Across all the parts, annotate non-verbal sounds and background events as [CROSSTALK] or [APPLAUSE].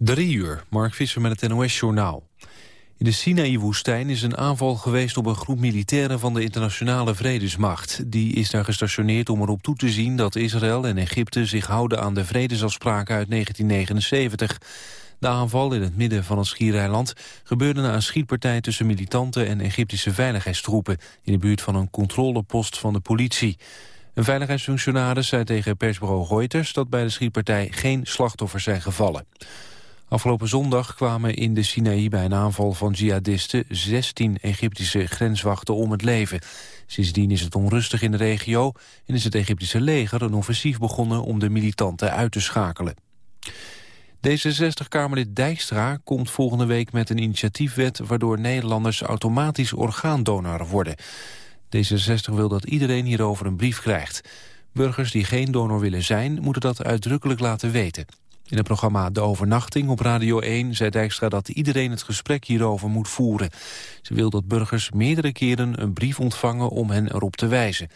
Drie uur, Mark Visser met het NOS-journaal. In de Sinaï-woestijn is een aanval geweest op een groep militairen van de internationale vredesmacht. Die is daar gestationeerd om erop toe te zien dat Israël en Egypte zich houden aan de vredesafspraken uit 1979. De aanval in het midden van het schiereiland gebeurde na een schietpartij tussen militanten en Egyptische veiligheidstroepen in de buurt van een controlepost van de politie. Een veiligheidsfunctionaris zei tegen persbureau Reuters dat bij de schietpartij geen slachtoffers zijn gevallen. Afgelopen zondag kwamen in de Sinaï bij een aanval van jihadisten 16 Egyptische grenswachten om het leven. Sindsdien is het onrustig in de regio en is het Egyptische leger een offensief begonnen om de militanten uit te schakelen. D66-Kamerlid Dijkstra komt volgende week met een initiatiefwet... waardoor Nederlanders automatisch orgaandonor worden. D66 wil dat iedereen hierover een brief krijgt. Burgers die geen donor willen zijn, moeten dat uitdrukkelijk laten weten. In het programma De Overnachting op Radio 1 zei Dijkstra dat iedereen het gesprek hierover moet voeren. Ze wil dat burgers meerdere keren een brief ontvangen om hen erop te wijzen.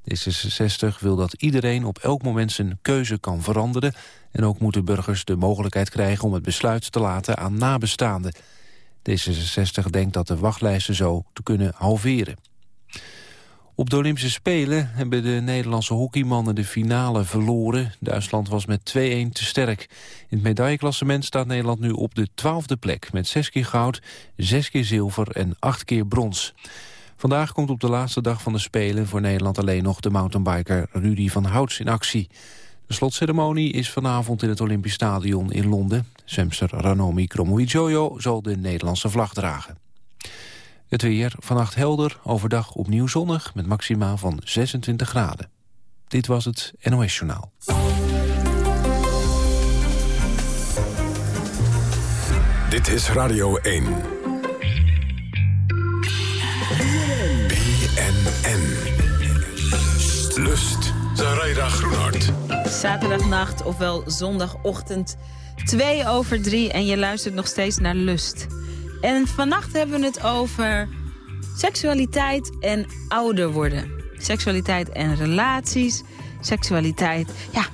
D66 wil dat iedereen op elk moment zijn keuze kan veranderen... en ook moeten burgers de mogelijkheid krijgen om het besluit te laten aan nabestaanden. D66 denkt dat de wachtlijsten zo te kunnen halveren. Op de Olympische Spelen hebben de Nederlandse hockeymannen de finale verloren. Duitsland was met 2-1 te sterk. In het medailleklassement staat Nederland nu op de twaalfde plek... met zes keer goud, zes keer zilver en acht keer brons. Vandaag komt op de laatste dag van de Spelen voor Nederland alleen nog de mountainbiker Rudy van Houts in actie. De slotceremonie is vanavond in het Olympisch Stadion in Londen. Zwemster Ranomi Kromowidjojo zal de Nederlandse vlag dragen. Het weer vannacht helder, overdag opnieuw zonnig... met maxima van 26 graden. Dit was het NOS Journaal. Dit is Radio 1. BNN. Lust. Zaraida Groenhart. Zaterdagnacht, ofwel zondagochtend, 2 over 3... en je luistert nog steeds naar Lust... En vannacht hebben we het over seksualiteit en ouder worden. Seksualiteit en relaties, seksualiteit... Ja,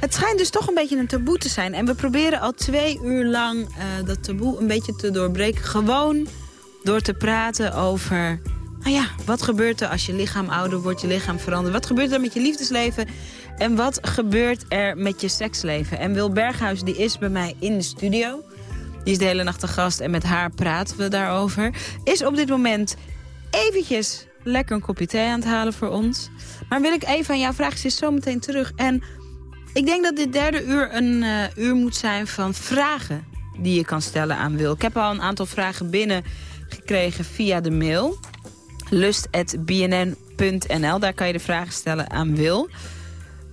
het schijnt dus toch een beetje een taboe te zijn. En we proberen al twee uur lang uh, dat taboe een beetje te doorbreken. Gewoon door te praten over... Nou ja, wat gebeurt er als je lichaam ouder wordt, je lichaam verandert? Wat gebeurt er met je liefdesleven? En wat gebeurt er met je seksleven? En Wil Berghuis die is bij mij in de studio... Die is de hele nacht te gast en met haar praten we daarover. Is op dit moment eventjes lekker een kopje thee aan het halen voor ons. Maar wil ik even aan jou vragen, ze is zo meteen terug. En ik denk dat dit derde uur een uh, uur moet zijn van vragen die je kan stellen aan Wil. Ik heb al een aantal vragen binnen gekregen via de mail. lust.bnn.nl, daar kan je de vragen stellen aan Wil.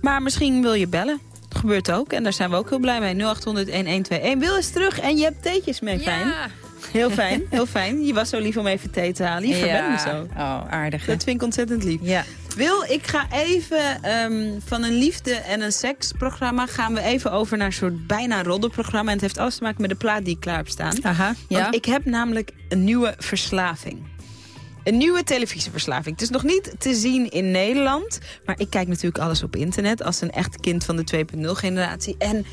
Maar misschien wil je bellen gebeurt ook. En daar zijn we ook heel blij mee. 0800-1121. Wil is terug en je hebt theetjes mee, fijn. Ja. Heel fijn, [LAUGHS] heel fijn. Je was zo lief om even thee te halen. Je ja. me zo. Oh, aardig. Dat vind ik ontzettend lief. Ja. Wil, ik ga even um, van een liefde- en een seksprogramma... gaan we even over naar een soort bijna roddelprogramma. En het heeft alles te maken met de plaat die ik klaar heb staan. Aha, ja. Want ik heb namelijk een nieuwe verslaving. Een nieuwe televisieverslaving. Het is nog niet te zien in Nederland. Maar ik kijk natuurlijk alles op internet als een echt kind van de 2.0 generatie. En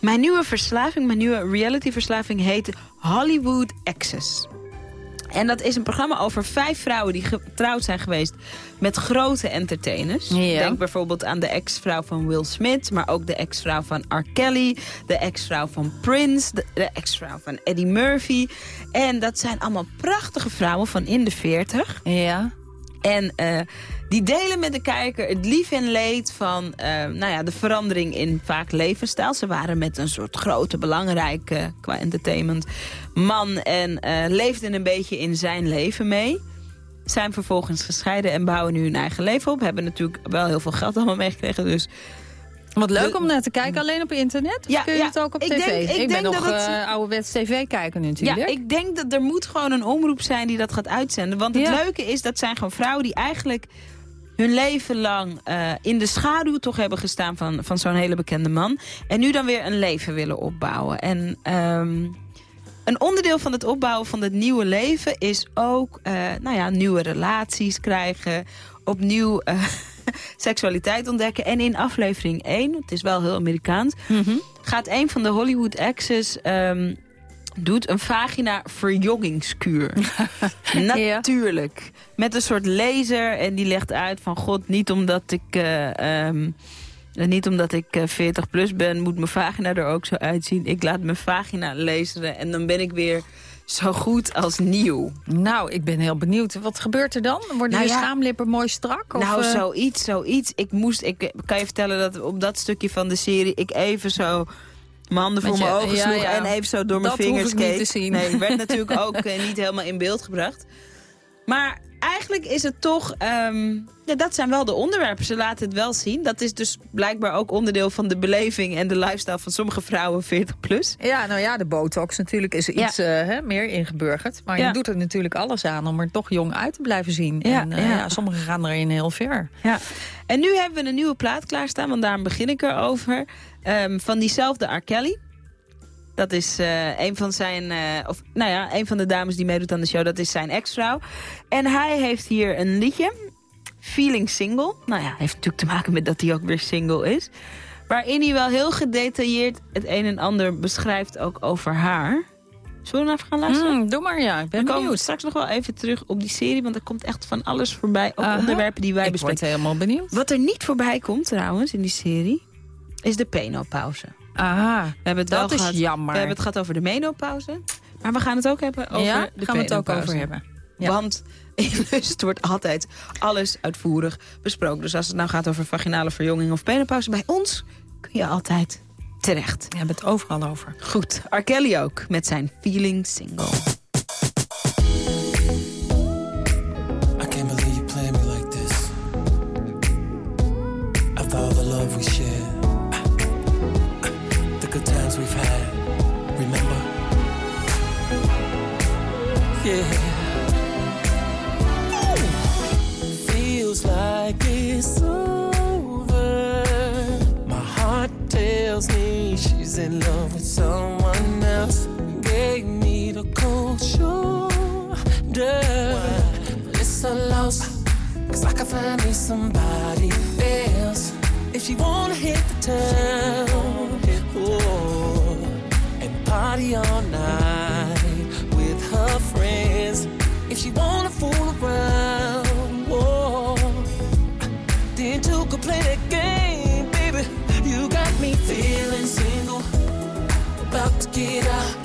mijn nieuwe verslaving, mijn nieuwe reality-verslaving heet Hollywood Access. En dat is een programma over vijf vrouwen die getrouwd zijn geweest met grote entertainers. Denk bijvoorbeeld aan de ex-vrouw van Will Smith, maar ook de ex-vrouw van R. Kelly, de ex-vrouw van Prince, de, de ex-vrouw van Eddie Murphy. En dat zijn allemaal prachtige vrouwen van in de 40. Ja. En uh, die delen met de kijker het lief en leed van uh, nou ja, de verandering in vaak levensstijl. Ze waren met een soort grote, belangrijke, qua entertainment, man. En uh, leefden een beetje in zijn leven mee. Zijn vervolgens gescheiden en bouwen nu hun eigen leven op. Hebben natuurlijk wel heel veel geld allemaal meegekregen. Dus wat leuk om naar te kijken, alleen op internet? Of ja, kun je ja, het ook op tv? Denk, ik, ik ben nog het... uh, ouderwets tv kijken natuurlijk. Ja, ik denk dat er moet gewoon een omroep zijn die dat gaat uitzenden. Want het leuke is, dat zijn gewoon vrouwen die eigenlijk hun leven lang uh, in de schaduw toch hebben gestaan van, van zo'n hele bekende man. En nu dan weer een leven willen opbouwen. En um, een onderdeel van het opbouwen van het nieuwe leven is ook uh, nou ja, nieuwe relaties krijgen. Opnieuw uh, [LAUGHS] [LAUGHS] seksualiteit ontdekken. En in aflevering 1, het is wel heel Amerikaans... Mhm. gaat een van de Hollywood exes... ehm, doet een vagina verjongingskuur. [LAUGHS] Natuurlijk. Met een soort laser en die legt uit van... God, niet omdat ik... eh, ehm, niet omdat ik eh, 40 plus ben, moet mijn vagina er ook zo uitzien. Ik laat mijn vagina laseren en dan ben ik weer zo goed als nieuw. Nou, ik ben heel benieuwd. Wat gebeurt er dan? Worden Nou je ja. schaamlippen mooi strak? Of, nou, eh, zoiets, zoiets. Ik moest, ik kan je vertellen dat op dat stukje van de serie... ik even zo mijn handen voor mijn ogen ja, sloeg ja. en even zo door mijn Dat hoef vingers ik niet keek. te zien. Nee, werd [LAUGHS] natuurlijk ook eh, niet helemaal in beeld gebracht. Maar eigenlijk is het toch... ehm, ja, dat zijn wel de onderwerpen. Ze laten het wel zien. Dat is dus blijkbaar ook onderdeel van de beleving... en de lifestyle van sommige vrouwen 40 plus. Ja, nou ja, de botox natuurlijk is iets eh, hè, meer ingeburgerd. Maar Ja. je doet er natuurlijk alles aan om er toch jong uit te blijven zien. Ja, en eh, ja. ja, sommigen gaan erin heel ver. Ja. En nu hebben we een nieuwe plaat klaarstaan, want daarom begin ik erover. Ehm, van diezelfde R. Kelly. Dat is eh, een van zijn, eh, of nou ja, een van de dames die meedoet aan de show. Dat is zijn ex-vrouw. En hij heeft hier een liedje, Feeling Single. Nou ja, heeft natuurlijk te maken met dat hij ook weer single is. Waarin hij wel heel gedetailleerd het een en ander beschrijft ook over haar. Zullen we even gaan luisteren? Mm, doe maar, ja. Ik ben komen benieuwd. straks nog wel even terug op die serie, want er komt echt van alles voorbij. Ook onderwerpen die wij Ik bespreken. word helemaal benieuwd. Wat er niet voorbij komt trouwens in die serie, is de penopauze. Aha, We hebben het dat wel is gehad, jammer. We hebben het gehad over de menopauze. Maar we gaan het ook hebben over ja, de gaan we het ook over hebben. Ja. Want in Lust wordt altijd alles uitvoerig besproken. Dus als het nou gaat over vaginale verjonging of penopauze... bij ons kun je altijd terecht. We hebben het overal over. Goed, R. Kelly ook met zijn Feeling Single. Feels like it's over. My heart tells me she's in love with someone else. Gave me the cold shoulder. But It's a loss, cause I can find me somebody else. If she wanna hit the town, oh, and party all night mentira.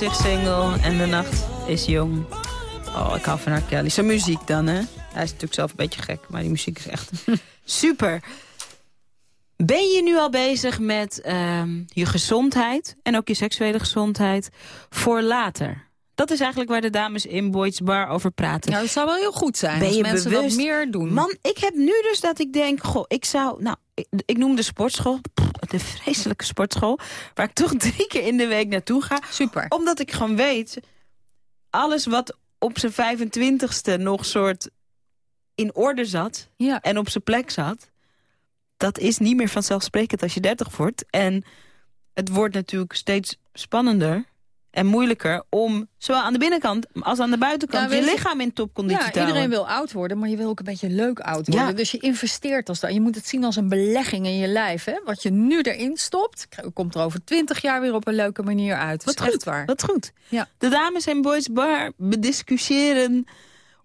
Zich single en de nacht is jong. Oh, ik hou van R. Kelly. Zijn muziek dan, hè? Hij is natuurlijk zelf een beetje gek, maar die muziek is echt [LAUGHS] super. Ben je nu al bezig met ehm, je gezondheid en ook je seksuele gezondheid voor later? Dat is eigenlijk waar de dames in Boyd's Bar over praten. Nou, dat zou wel heel goed zijn Ben als je mensen bewust? dat meer doen. Man, ik heb nu dus dat ik denk, goh, ik zou... Nou, ik, ik noem de sportschool, de vreselijke sportschool... waar ik toch [LAUGHS] drie keer in de week naartoe ga. Super. Omdat ik gewoon weet, alles wat op zijn 25ste nog soort in orde zat... Ja. en op zijn plek zat... dat is niet meer vanzelfsprekend als je 30 wordt. En het wordt natuurlijk steeds spannender en moeilijker... om zowel aan de binnenkant als aan de buitenkant... Ja, je lichaam in topconditie Ja, te houden. iedereen wil oud worden, maar je wil ook een beetje leuk oud worden. Ja. Dus je investeert als dat. Je moet het zien als een belegging in je lijf. Hè? Wat je nu erin stopt, komt er over twintig jaar weer op een leuke manier uit. Dat Wat is goed, echt waar. wat goed. Ja. De dames en boys bar bediscussiëren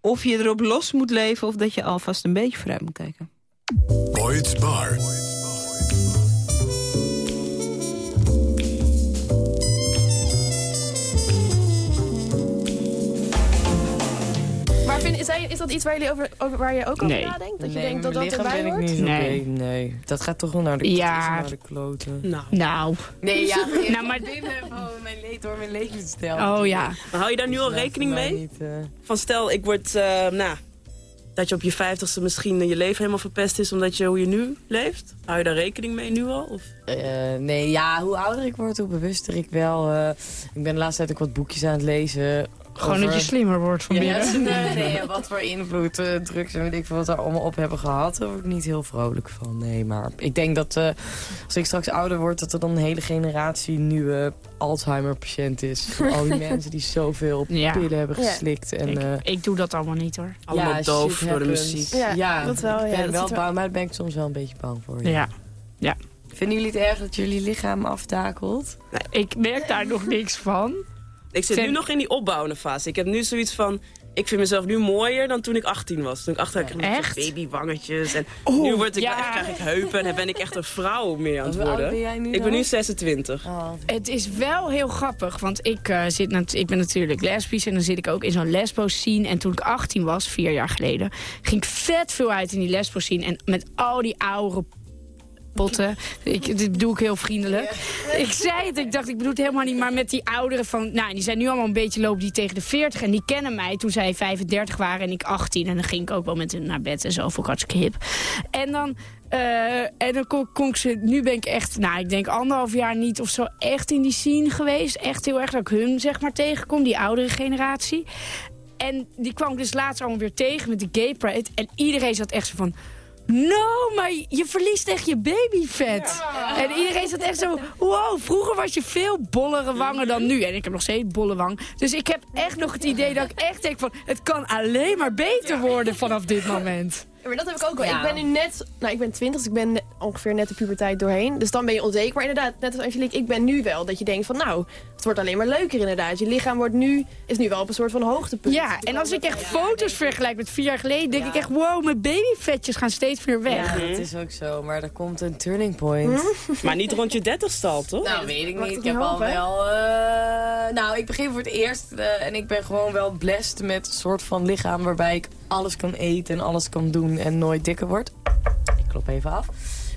of je erop los moet leven... of dat je alvast een beetje vooruit moet kijken. Boyd's Bar. Is, dat iets waar, jullie over, over, waar je ook over Nee. nadenkt? Dat je denkt dat dat erbij hoort? niet Nee. nee. nee. Dat gaat toch wel naar de, Ja. naar de kloten. Nou. nou. Nee, ja. [LAUGHS] Nou, maar- binnen van mijn leed door mijn levensstijl. Oh ja. Maar hou je daar nu al rekening mee? Niet, eh, Van stel, ik word, eh, nou, dat je op je vijftigste misschien je leven helemaal verpest is omdat je hoe je nu leeft. Hou je daar rekening mee nu al? Of? eh, nee, ja, hoe ouder ik word, hoe bewuster ik wel. eh, ik ben de laatste tijd ook wat boekjes aan het lezen. Gewoon over- dat je slimmer wordt van Ja, binnen. nee, nee, ja, [LAUGHS] wat voor invloed eh, drugs en weet ik veel wat daar allemaal op hebben gehad. Daar word ik niet heel vrolijk van. Nee, maar ik denk dat eh, als ik straks ouder word, dat er dan een hele generatie nieuwe Alzheimer-patiënt is. [LAUGHS] Voor al die mensen die zoveel Ja. pillen hebben Ja. geslikt. En, ik, eh, ik doe dat allemaal niet hoor. Allemaal ja, doof door de muziek. Ja, dat wel, Ik ja, ben dat wel maar daar ben ik soms wel een beetje bang voor. Ja. Vinden jullie het erg dat jullie lichaam aftakelt? Ik merk daar nog niks van. Ik zit Zijn- nu nog in die opbouwende fase. Ik heb nu zoiets van, ik vind mezelf nu mooier dan toen ik 18 was. Toen ik 18 was, kreeg ik Echt? babywangetjes. En Oh, nu word ik, ja. krijg ik heupen en dan ben ik echt een vrouw meer aan het Hoe oud worden. ben jij nu ik ben nu 26. Oh, Het is wel heel grappig, want ik, eh, zit ik ben natuurlijk lesbisch... en dan zit ik ook in zo'n lesbo-scene. En toen ik 18 was, vier jaar geleden... ging ik vet veel uit in die lesbo-scene. En met al die oude potten... Ik, dit doe ik heel vriendelijk. Ik zei het, ik dacht, ik bedoel het helemaal niet... maar met die ouderen van... Nou, die zijn nu allemaal een beetje lopen die tegen de 40... en die kennen mij toen zij 35 waren en ik 18. En dan ging ik ook wel met hun naar bed en zo, vond ik hartstikke hip. En dan... eh, en dan kon, kon ik ze, nu ben ik echt, nou ik denk anderhalf jaar niet of zo echt in die scene geweest. Echt heel erg dat ik hun zeg maar tegenkom, die oudere generatie. En die kwam ik dus laatst allemaal weer tegen met de gay pride. En iedereen zat echt zo van... No, maar je verliest echt je babyvet. En iedereen zat echt zo... Wow, vroeger was je veel bollere wangen dan nu. En ik heb nog steeds bolle wang. Dus ik heb echt nog het idee dat ik echt denk van... Het kan alleen maar beter worden vanaf dit moment. Ja, maar dat heb ik ook wel. Ja. Ik ben nu net, nou ik ben 20, dus ik ben ongeveer net de puberteit doorheen. Dus dan ben je onzeker. Maar inderdaad, net als Angelique, ik ben nu wel dat je denkt van nou, het wordt alleen maar leuker inderdaad. Je lichaam wordt nu, is nu wel op een soort van hoogtepunt. Ja, en als ik echt foto's vergelijk met vier jaar geleden... denk ik echt, wow, mijn babyvetjes gaan steeds meer weg. ja, dat is ook zo. Maar er komt een turning point. Maar niet rond je 30ste al, toch? Nou, weet ik niet. Ik heb al wel... eh, nou, ik begin voor het eerst eh, en ik ben gewoon wel blessed met een soort van lichaam waarbij ik alles kan eten en alles kan doen en nooit dikker word. Ik klop even af.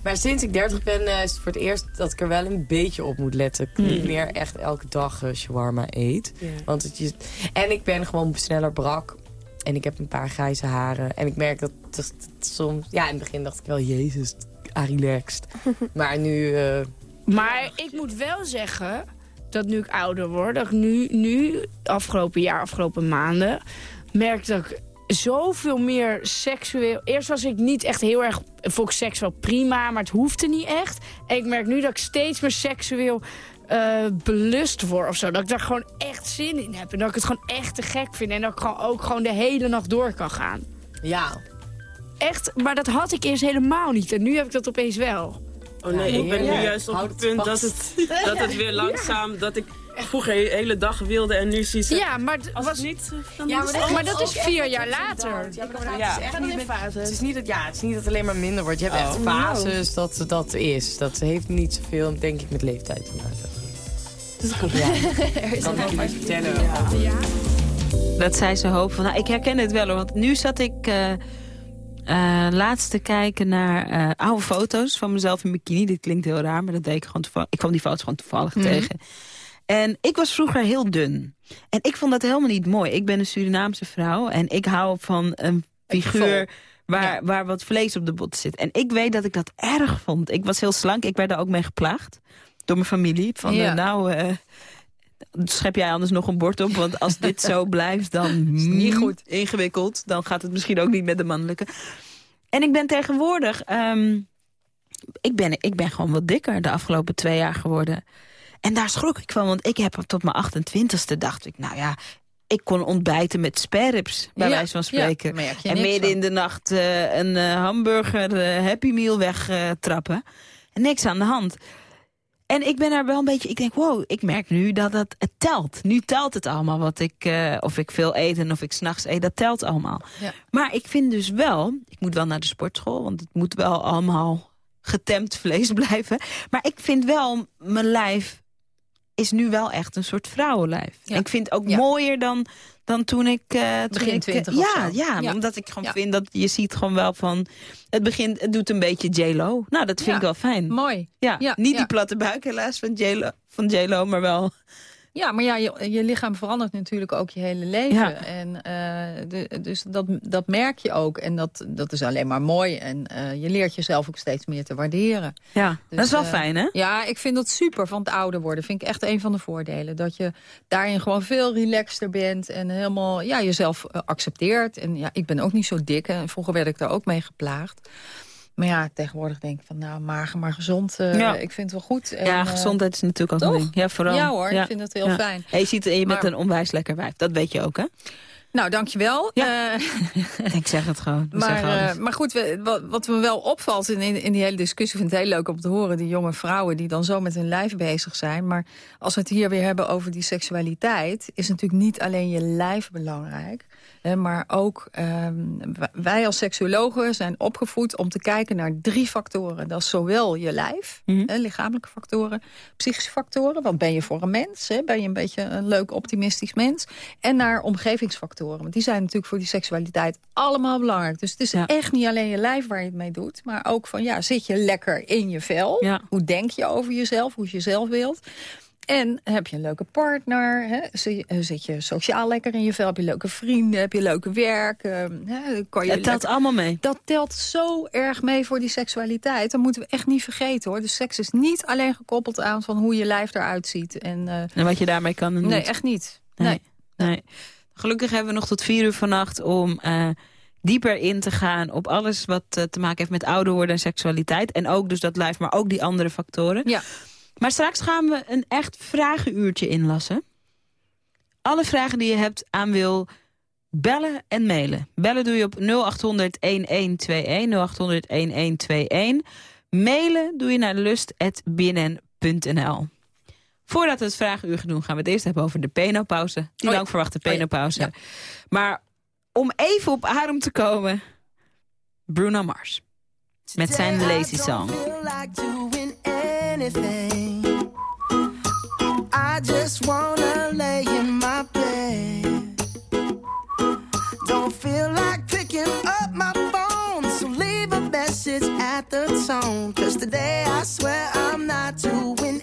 Maar sinds ik 30 ben eh, is het voor het eerst dat ik er wel een beetje op moet letten. Ik niet meer echt elke dag eh, shawarma eet. Want het, je- en ik ben gewoon sneller brak. En ik heb een paar grijze haren. En ik merk dat, dat, dat soms... Ja, in het begin dacht ik wel, jezus, ah, relaxed. [LAUGHS] maar nu... eh, Maar ik moet wel zeggen dat nu ik ouder word, dat ik nu, nu afgelopen jaar, afgelopen maanden, merk dat ik zoveel meer seksueel... Eerst was ik niet echt heel erg... Vond ik seks wel prima, maar het hoefde niet echt. En ik merk nu dat ik steeds meer seksueel eh, belust word of zo. Dat ik daar gewoon echt zin in heb. En dat ik het gewoon echt te gek vind. En dat ik gewoon ook gewoon de hele nacht door kan gaan. ja, Echt, maar dat had ik eerst helemaal niet. En nu heb ik dat opeens wel. Oh nee, Ja, ik ben nu juist op het punt dat het, dat het weer [LAUGHS] langzaam... Dat ik vroeger de hele dag wilde en nu zie ik... Ja, maar het Als was het niet... Dan Ja, is maar het- maar dat is echt vier jaar later. Ja, maar dat gaat Ja. dus echt niet in met- fases? Het is, niet dat, ja, het is niet dat het alleen maar minder wordt. Je hebt echt Oh. fases dat dat is. Dat heeft niet zoveel, denk ik, met leeftijd te maken. Dus dat komt ja. [LAUGHS] kan ik je vertellen. Dat zij ze hoop van... Nou, ik herken het wel hoor, want nu zat ik... eh eh, laatst te kijken naar eh, oude foto's van mezelf in bikini. Dit klinkt heel raar, maar dat deed ik gewoon toevallig. Ik kwam die foto's gewoon toevallig Mhm. tegen. En ik was vroeger heel dun. En ik vond dat helemaal niet mooi. Ik ben een Surinaamse vrouw en ik hou van een figuur... Waar, waar wat vlees op de bot zit. En ik weet dat ik dat erg vond. Ik was heel slank. Ik werd daar ook mee geplaagd. Door mijn familie. Van, Ja. eh, nou, eh, schep jij anders nog een bord op. Want als dit zo [LAUGHS] blijft, dan Is niet mm, goed. ingewikkeld. Dan gaat het misschien ook niet met de mannelijke. En ik ben tegenwoordig... ehm, ik, ben, ik ben gewoon wat dikker de afgelopen twee jaar geworden. En daar schrok ik van, want ik heb tot mijn 28ste dacht ik... nou ja, ik kon ontbijten met spareribs, bij Ja, wijze van spreken. en midden van. in de nacht eh, een eh, hamburger eh, Happy Meal wegtrappen. en niks aan de hand. En ik ben daar wel een beetje, ik denk, wow, ik merk nu dat het, het telt. Nu telt het allemaal wat ik, of ik veel eet en of ik s'nachts eet, dat telt allemaal. Ja. Maar ik vind dus wel, ik moet wel naar de sportschool, want het moet wel allemaal getemd vlees blijven. Maar ik vind wel, mijn lijf is nu wel echt een soort vrouwenlijf. Ja. En ik vind het ook Ja. mooier dan, dan toen ik... eh, toen Begin ik, 20 ja, ja, Ja. omdat ik gewoon vind dat je ziet gewoon wel van... Het, begint, het doet een beetje J-Lo. Nou, dat vind ik wel fijn. Mooi. Ja, Ja, niet die platte buik helaas van J-Lo, van J-Lo maar wel... Ja, maar ja, je, je lichaam verandert natuurlijk ook je hele leven. Ja. En, eh, de- dus dat, dat merk je ook. En dat, dat is alleen maar mooi. En eh, je leert jezelf ook steeds meer te waarderen. Ja, dat is wel eh, fijn, hè? Ja, ik vind dat super van het ouder worden. Vind ik echt een van de voordelen. Dat je daarin gewoon veel relaxter bent. En helemaal ja, jezelf accepteert. En ja, ik ben ook niet zo dik. En vroeger werd ik daar ook mee geplaagd. Maar ja, tegenwoordig denk ik van nou, mager maar gezond. eh, Ja. Ik vind het wel goed. En, ja, eh, gezondheid is natuurlijk ook een ding. Ja, vooral. Ja hoor, ik vind het heel fijn. En je, ziet, en je bent Maar- een onwijs lekker wijf. Dat weet je ook, hè? Nou, dankjewel. Ja. Eh, Ik zeg het gewoon. Maar, eh, maar goed, we- wat, wat me wel opvalt in, in, in die hele discussie... vind ik het heel leuk om te horen, die jonge vrouwen... die dan zo met hun lijf bezig zijn. Maar als we het hier weer hebben over die seksualiteit... is natuurlijk niet alleen je lijf belangrijk... Hè, maar ook ehm, wij als seksuologen zijn opgevoed om te kijken naar drie factoren. Dat is zowel je lijf, Mhm. hè, lichamelijke factoren, psychische factoren. Wat ben je voor een mens? Hè? Ben je een beetje een leuk optimistisch mens? En naar omgevingsfactoren. Want die zijn natuurlijk voor die seksualiteit allemaal belangrijk. Dus het is Ja. echt niet alleen je lijf waar je het mee doet. Maar ook van, ja, zit je lekker in je vel? Ja. Hoe denk je over jezelf? Hoe je jezelf wilt? En heb je een leuke partner? Hè? Zit, eh, zit je sociaal lekker in je vel? Heb je leuke vrienden? Heb je leuke werk? Eh, hè? Kan je Het telt lekker- allemaal mee. dat telt zo erg mee voor die seksualiteit. Dat moeten we echt niet vergeten hoor. Dus seks is niet alleen gekoppeld aan van hoe je lijf eruit ziet. En, eh, En wat je daarmee kan en nee, echt niet. Nee. Nee. nee. Gelukkig hebben we nog tot vier uur vannacht om eh, dieper in te gaan op alles wat eh, te maken heeft met ouder worden en seksualiteit. En ook dus dat lijf, maar ook die andere factoren. Ja. Maar straks gaan we een echt vragenuurtje inlassen. Alle vragen die je hebt aan wil bellen en mailen. Bellen doe je op 0800 1121 0800 1121. Mailen doe je naar lust.bnn.nl. Voordat we het vragenuur gaan doen, gaan we het eerst hebben over de penopauze. Die Oh lang verwachte Oh penopauze. Ja. Maar om even op adem te komen, Bruno Mars. Met zijn Lazy Song. I just wanna lay in my bed. Don't feel like picking up my phone, so leave a message at the tone. Cause today I swear I'm not doing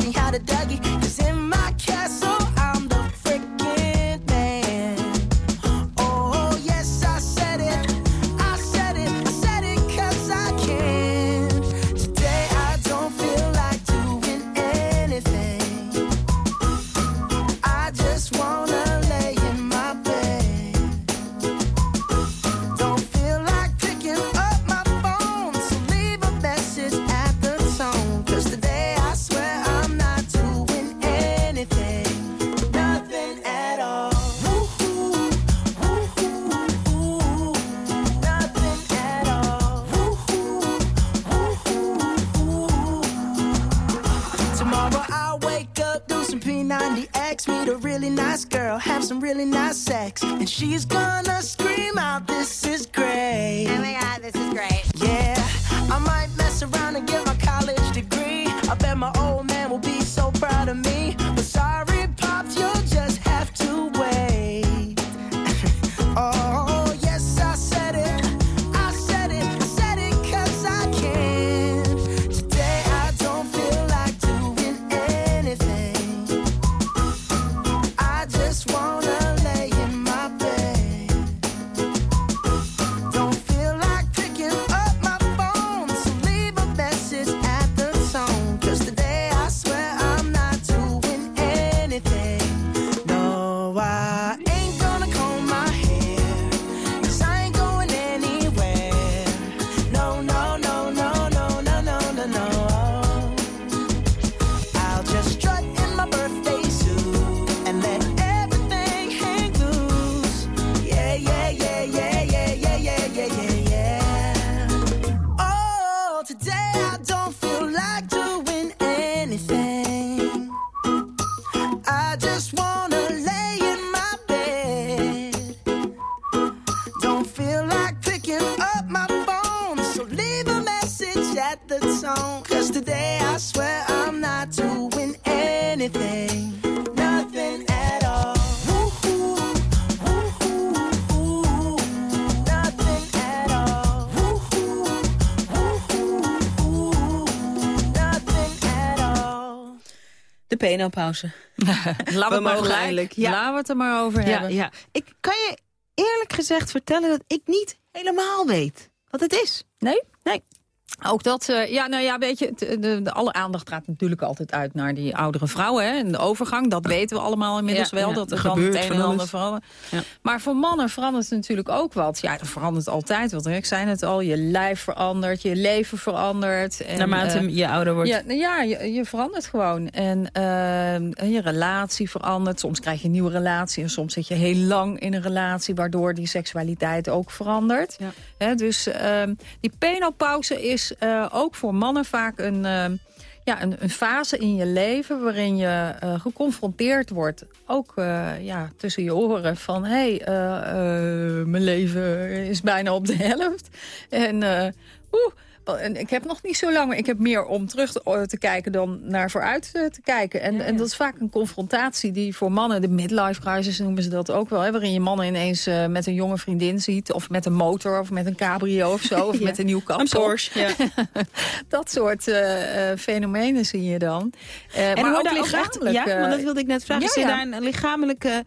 she's Laten [LAUGHS] we, mogen maar gelijk. eindelijk, ja. Laten we het er maar over Ja, hebben. ja. Ik kan je eerlijk gezegd vertellen dat ik niet helemaal weet wat het is. Nee? Nee. Ook dat, eh, ja, nou ja, weet je, de, de, de- alle aandacht gaat natuurlijk altijd uit naar die oudere vrouwen. Hè, en de overgang, dat weten we allemaal inmiddels Ja, wel. ja, dat er dan het een en ander verandert. Ja. Maar voor mannen verandert het natuurlijk ook wat. Ja, er verandert altijd wat. hè. Ik zei het al, je lijf verandert, je leven verandert. En, Naarmate eh, je ouder wordt. Ja, nou ja je, je verandert gewoon. En eh, je relatie verandert. Soms krijg je een nieuwe relatie en soms zit je heel lang in een relatie... waardoor die seksualiteit ook verandert. Dus ehm, die penopauze is eh, ook voor mannen vaak een, ehm, ja, een, een fase in je leven... waarin je eh, geconfronteerd wordt, ook eh, ja, tussen je oren... van hé, hey, mijn leven is bijna op de helft. En eh, oeh, ik heb nog niet zo lang, maar ik heb meer om terug te, te kijken dan naar vooruit eh, te kijken. En, en dat is vaak een confrontatie die voor mannen, de midlife crisis noemen ze dat ook wel, hè, waarin je mannen ineens eh, met een jonge vriendin ziet, of met een motor, of met een cabrio of zo, of [LAUGHS] Ja. met een nieuw Een kapsel. Porsche, ja. [LAUGHS] dat soort eh, eh, fenomenen zie je dan. Eh, En maar ook lichamelijk. echt- ja, eh, want dat wilde ik net vragen. Zit ja. daar een lichamelijke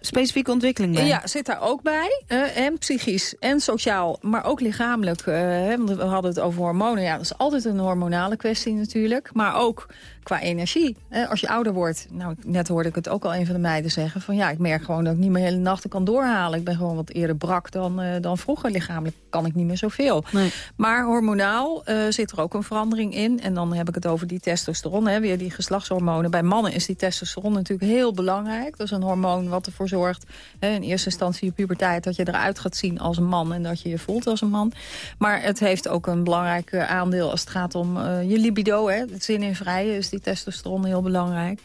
specifieke ontwikkeling? Ja, zit daar ook bij. eh, en psychisch en sociaal, maar ook lichamelijk. want we hadden het over hormonen. Ja, dat is altijd een hormonale kwestie natuurlijk. Maar ook qua energie. Hè, als je ouder wordt, nou, net hoorde ik het ook al een van de meiden zeggen... van ja, ik merk gewoon dat ik niet meer hele nachten kan doorhalen. Ik ben gewoon wat eerder brak dan, eh, dan vroeger. Lichamelijk kan ik niet meer zoveel. Nee. Maar hormonaal eh, zit er ook een verandering in. En dan heb ik het over die testosteron, hè, weer die geslachtshormonen. Bij mannen is die testosteron natuurlijk heel belangrijk. Dat is een hormoon wat ervoor zorgt, hè, in eerste instantie je puberteit... dat je eruit gaat zien als een man en dat je je voelt als een man. Maar het heeft ook een belangrijk eh, aandeel als het gaat om je libido. Hè. Het zin in vrijen is die testosteron heel belangrijk.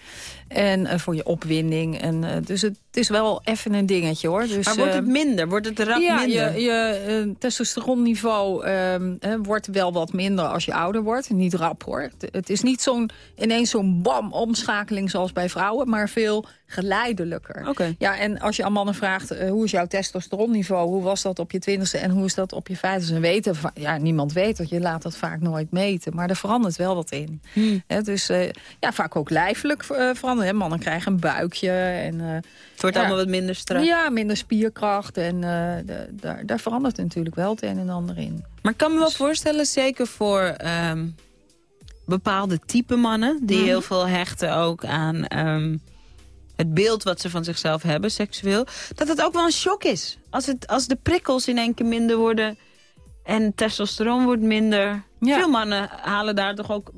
En eh, voor je opwinding. En, eh, dus het is wel even een dingetje, hoor. Dus, Maar wordt het eh, minder? Wordt het rap ja, minder? je, je testosteronniveau ehm, wordt wel wat minder als je ouder wordt. Niet rap hoor. Het, het is niet zo'n ineens zo'n bam omschakeling zoals bij vrouwen, maar veel geleidelijker. Ja, en als je aan mannen vraagt, hoe is jouw testosteronniveau? Hoe was dat op je twintigste en hoe is dat op je vijftigste? Dan weten, ja, niemand weet dat. Je laat dat vaak nooit meten. Maar er verandert wel wat in. Hmm. Dus ja, vaak ook lijfelijk eh, hè. Mannen krijgen een buikje en... eh, Het wordt ja. allemaal wat minder strak. ja, minder spierkracht. En eh, de- daar, daar verandert natuurlijk wel het een en ander in. Maar ik kan me wel voorstellen, zeker voor ehm, bepaalde type mannen... die Mhm. heel veel hechten ook aan ehm, het beeld wat ze van zichzelf hebben, seksueel... dat het ook wel een shock is. Als, het, als de prikkels in één keer minder worden en testosteron wordt minder... Ja. Veel mannen halen daar toch ook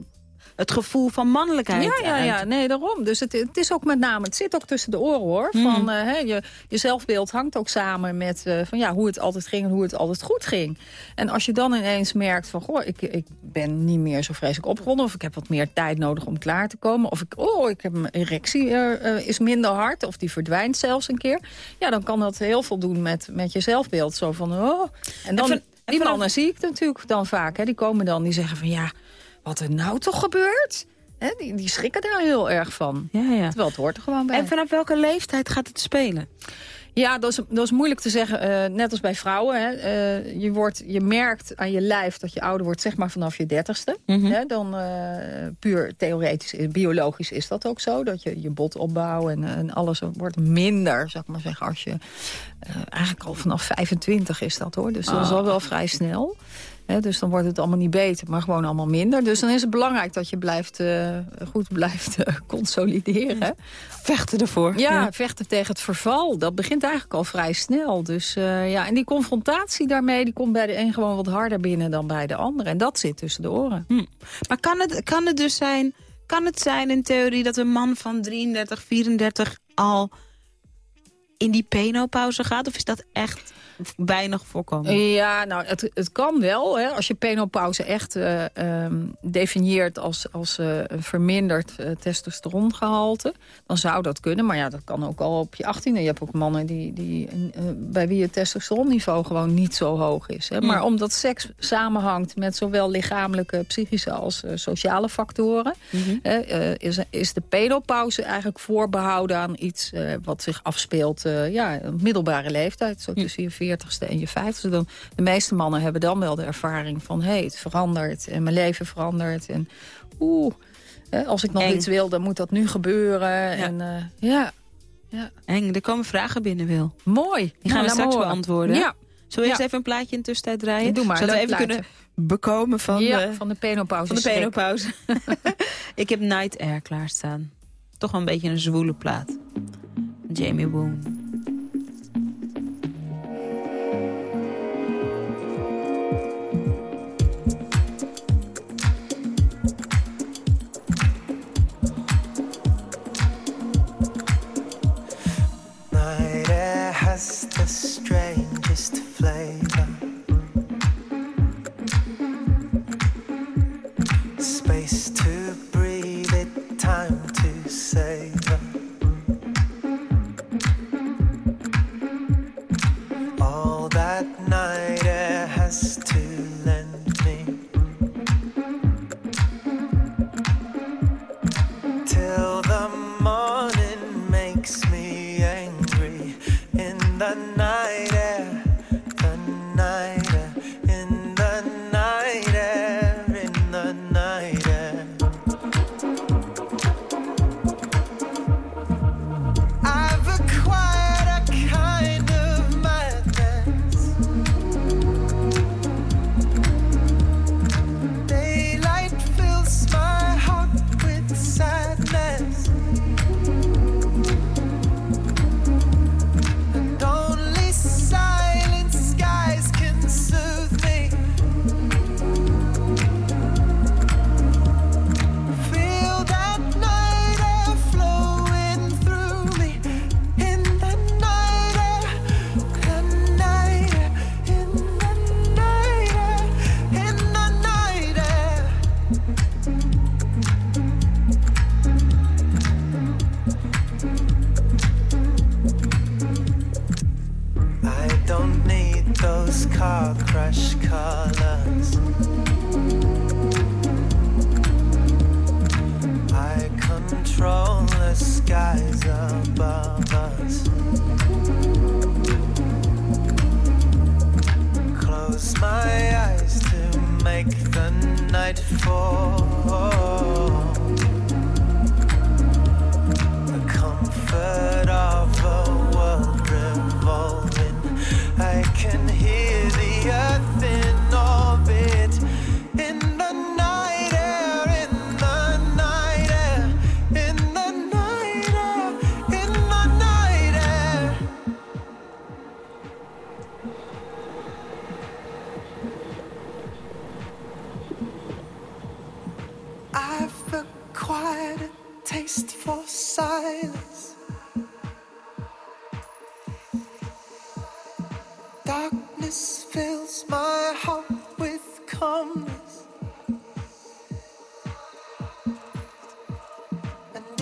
het gevoel van mannelijkheid Ja, ja, ja, uit. nee, daarom. Dus het, het is ook met name, het zit ook tussen de oren hoor. Mhm. Van, eh, hè, je, je zelfbeeld hangt ook samen met eh, van, ja, hoe het altijd ging en hoe het altijd goed ging. En als je dan ineens merkt van, goh, ik, ik ben niet meer zo vreselijk opgewonden... of ik heb wat meer tijd nodig om klaar te komen... of ik, oh, ik heb mijn erectie eh, is minder hard of die verdwijnt zelfs een keer... ja, dan kan dat heel veel doen met, met je zelfbeeld. Zo van, oh. En dan, van- die mannen zie ik natuurlijk dan vaak. Hè, die komen dan, die zeggen van, ja, wat er nou toch gebeurt... Hè, die, die schrikken daar heel erg van. Ja, ja. Terwijl het hoort er gewoon bij. En vanaf welke leeftijd gaat het spelen? Ja, dat is, dat is moeilijk te zeggen. eh, net als bij vrouwen. Hè. Eh, je, wordt, je merkt aan je lijf dat je ouder wordt, zeg maar vanaf je dertigste. Mhm. Hè, dan eh, puur theoretisch, biologisch is dat ook zo. Dat je je botopbouw en, en alles wordt minder, zeg maar zeggen. Als je, eigenlijk al vanaf 25 is dat hoor. Dus dat is al wel vrij snel. Dus dan wordt het allemaal niet beter, maar gewoon allemaal minder. Dus dan is het belangrijk dat je blijft, eh, goed blijft eh, consolideren. Vechten ervoor. Ja, vechten tegen het verval. Dat begint eigenlijk al vrij snel. Dus eh, ja, en die confrontatie daarmee, die komt bij de een gewoon wat harder binnen dan bij de ander. En dat zit tussen de oren. Maar kan het, kan het dus zijn, kan het zijn in theorie dat een man van 33, 34 al in die penopauze gaat? Of is dat echt weinig voorkomen? Ja, nou, het, het kan wel. Hè, als je penopauze echt ehm, definieert als, als eh, een verminderd eh, testosterongehalte... dan zou dat kunnen. Maar ja, dat kan ook al op je achttiende. Je hebt ook mannen die, die, bij wie het testosteronniveau gewoon niet zo hoog is. Hè. Maar omdat seks samenhangt met zowel lichamelijke, psychische als sociale factoren... hè, eh, is, is de penopauze eigenlijk voorbehouden aan iets wat zich afspeelt... ja, middelbare leeftijd, zo tussen je 40ste en je 50ste. Dan, de meeste mannen hebben dan wel de ervaring van... hé, hey, het verandert en mijn leven verandert. En oeh, als ik nog Eng. iets wil, dan moet dat nu gebeuren. En eh, ja, ja, Eng, er komen vragen binnen, Wil. mooi. Die gaan Nou, we straks horen. beantwoorden. Ja, Zullen we Ja. even een plaatje in de tussentijd draaien? Doe maar, Zodat we even plaatje. kunnen bekomen van, ja, de, van de penopauze. van de penopauze. [LAUGHS] [LAUGHS] Ik heb Night Air klaarstaan. Toch wel een beetje een zwoele plaat. Jamie Boone. The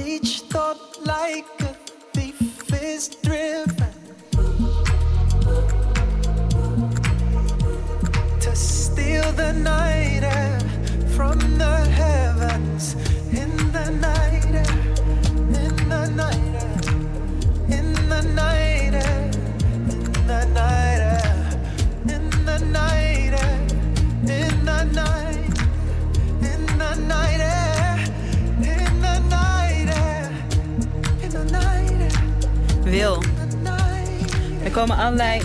each thought, like a thief, is driven. To steal the night komen allerlei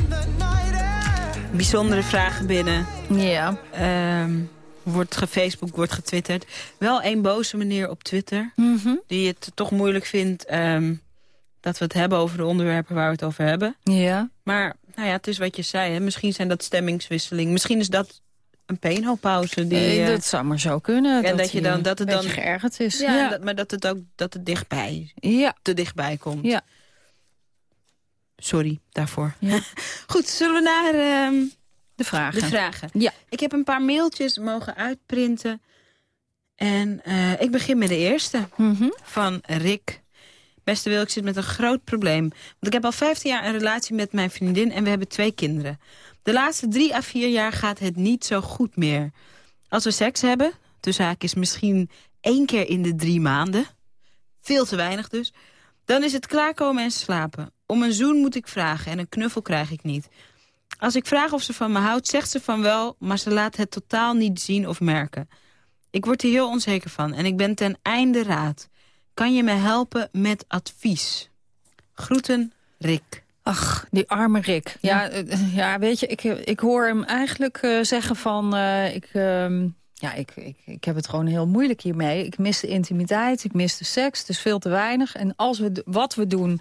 bijzondere vragen binnen. Ja. Ehm, wordt gefacebook, wordt getwitterd. Wel een boze meneer op Twitter... Mhm. die het toch moeilijk vindt ehm, dat we het hebben over de onderwerpen waar we het over hebben. Ja. Maar nou ja, het is wat je zei. Hè? Misschien zijn dat stemmingswisseling. Misschien is dat een peenhooppauze. Die, Eh, eh, dat zou maar zo kunnen. en dat je hij dan- dat het dan- geërgerd is. ja, Ja. Dat, maar dat het ook dat het dichtbij, ja. te dichtbij komt. Ja. Sorry daarvoor. Ja. [LAUGHS] Goed, zullen we naar ehm, De vragen. de vragen? Ja. Ik heb een paar mailtjes mogen uitprinten. En eh, ik begin met de eerste. Mhm. van Rick. Beste Wil, ik zit met een groot probleem. Want ik heb al 15 jaar een relatie met mijn vriendin en we hebben twee kinderen. De laatste drie à vier jaar gaat het niet zo goed meer. Als we seks hebben, tussen haakjes misschien één keer in de drie maanden... veel te weinig dus... dan is het klaarkomen en slapen. Om een zoen moet ik vragen en een knuffel krijg ik niet. Als ik vraag of ze van me houdt, zegt ze van wel... maar ze laat het totaal niet zien of merken. Ik word er heel onzeker van en ik ben ten einde raad. Kan je me helpen met advies? Groeten, Rick. Ach, die arme Rick. Ja, eh, ja weet je, ik, ik hoor hem eigenlijk eh, zeggen van... eh, ik, ehm, ja, ik, ik, ik heb het gewoon heel moeilijk hiermee. Ik mis de intimiteit, ik mis de seks, het is veel te weinig. En als we, wat we doen,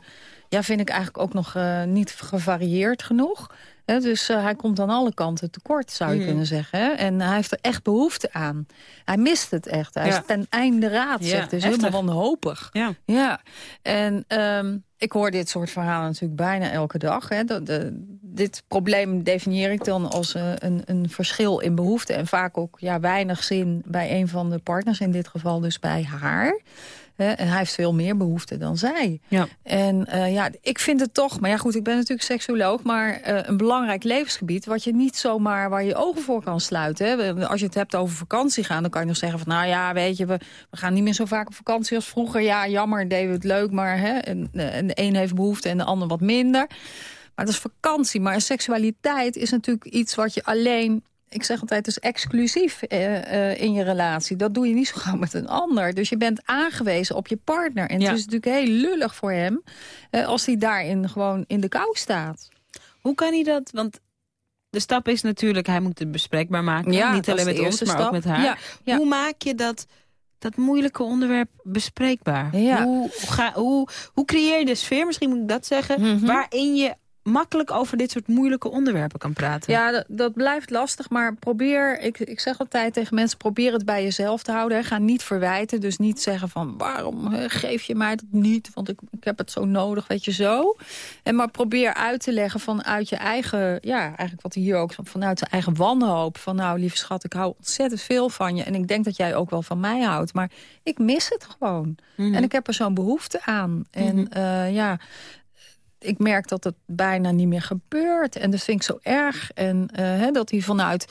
ja, vind ik eigenlijk ook nog eh, niet gevarieerd genoeg. Dus eh, hij komt aan alle kanten tekort, zou je Mhm. kunnen zeggen. Hè? En hij heeft er echt behoefte aan. Hij mist het echt. Hij Ja. is ten einde raad, Ja, zegt. Het is heftig. helemaal wanhopig. Ja. Ja, en ehm, ik hoor dit soort verhalen natuurlijk bijna elke dag. Hè. De, de- dit probleem definieer ik dan als eh, een, een verschil in behoeften. En vaak ook ja, weinig zin bij een van de partners. In dit geval dus bij haar. Hè. En hij heeft veel meer behoeften dan zij. Ja. En eh, ja, ik vind het toch... Maar ja, goed, ik ben natuurlijk seksuoloog... maar eh, een belangrijk levensgebied... wat je niet zomaar waar je ogen voor kan sluiten. Hè. Als je het hebt over vakantie gaan... dan kan je nog zeggen van... nou ja, weet je, we, we gaan niet meer zo vaak op vakantie als vroeger. Ja, jammer, deden we het leuk, maar hè, en, en de een heeft behoefte en de ander wat minder. Maar dat is vakantie. Maar seksualiteit is natuurlijk iets wat je alleen... Ik zeg altijd, het is exclusief eh, eh, in je relatie. Dat doe je niet zo gauw met een ander. Dus je bent aangewezen op je partner. En Ja. het is natuurlijk heel lullig voor hem... eh, als hij daarin gewoon in de kou staat. Hoe kan hij dat? Want de stap is natuurlijk, hij moet het bespreekbaar maken. Ja, Niet alleen met ons, maar ook met haar. Ja. Hoe maak je dat, dat moeilijke onderwerp bespreekbaar? Hoe, ga, hoe, hoe creëer je de sfeer, misschien moet ik dat zeggen... Mhm. waarin je makkelijk over dit soort moeilijke onderwerpen kan praten? Ja, dat, dat blijft lastig, maar probeer, ik, ik zeg altijd tegen mensen, probeer het bij jezelf te houden. Hè. Ga niet verwijten, dus niet zeggen van waarom hè, geef je mij dat niet, want ik, ik heb het zo nodig, weet je zo. En maar probeer uit te leggen vanuit je eigen, ja, eigenlijk wat hier ook, vanuit je eigen wanhoop. Van nou, lieve schat, ik hou ontzettend veel van je en ik denk dat jij ook wel van mij houdt, maar ik mis het gewoon. Mhm. En ik heb er zo'n behoefte aan. En Mhm. eh, ja, ik merk dat het bijna niet meer gebeurt. En dat vind ik zo erg. En eh, hè, dat hij vanuit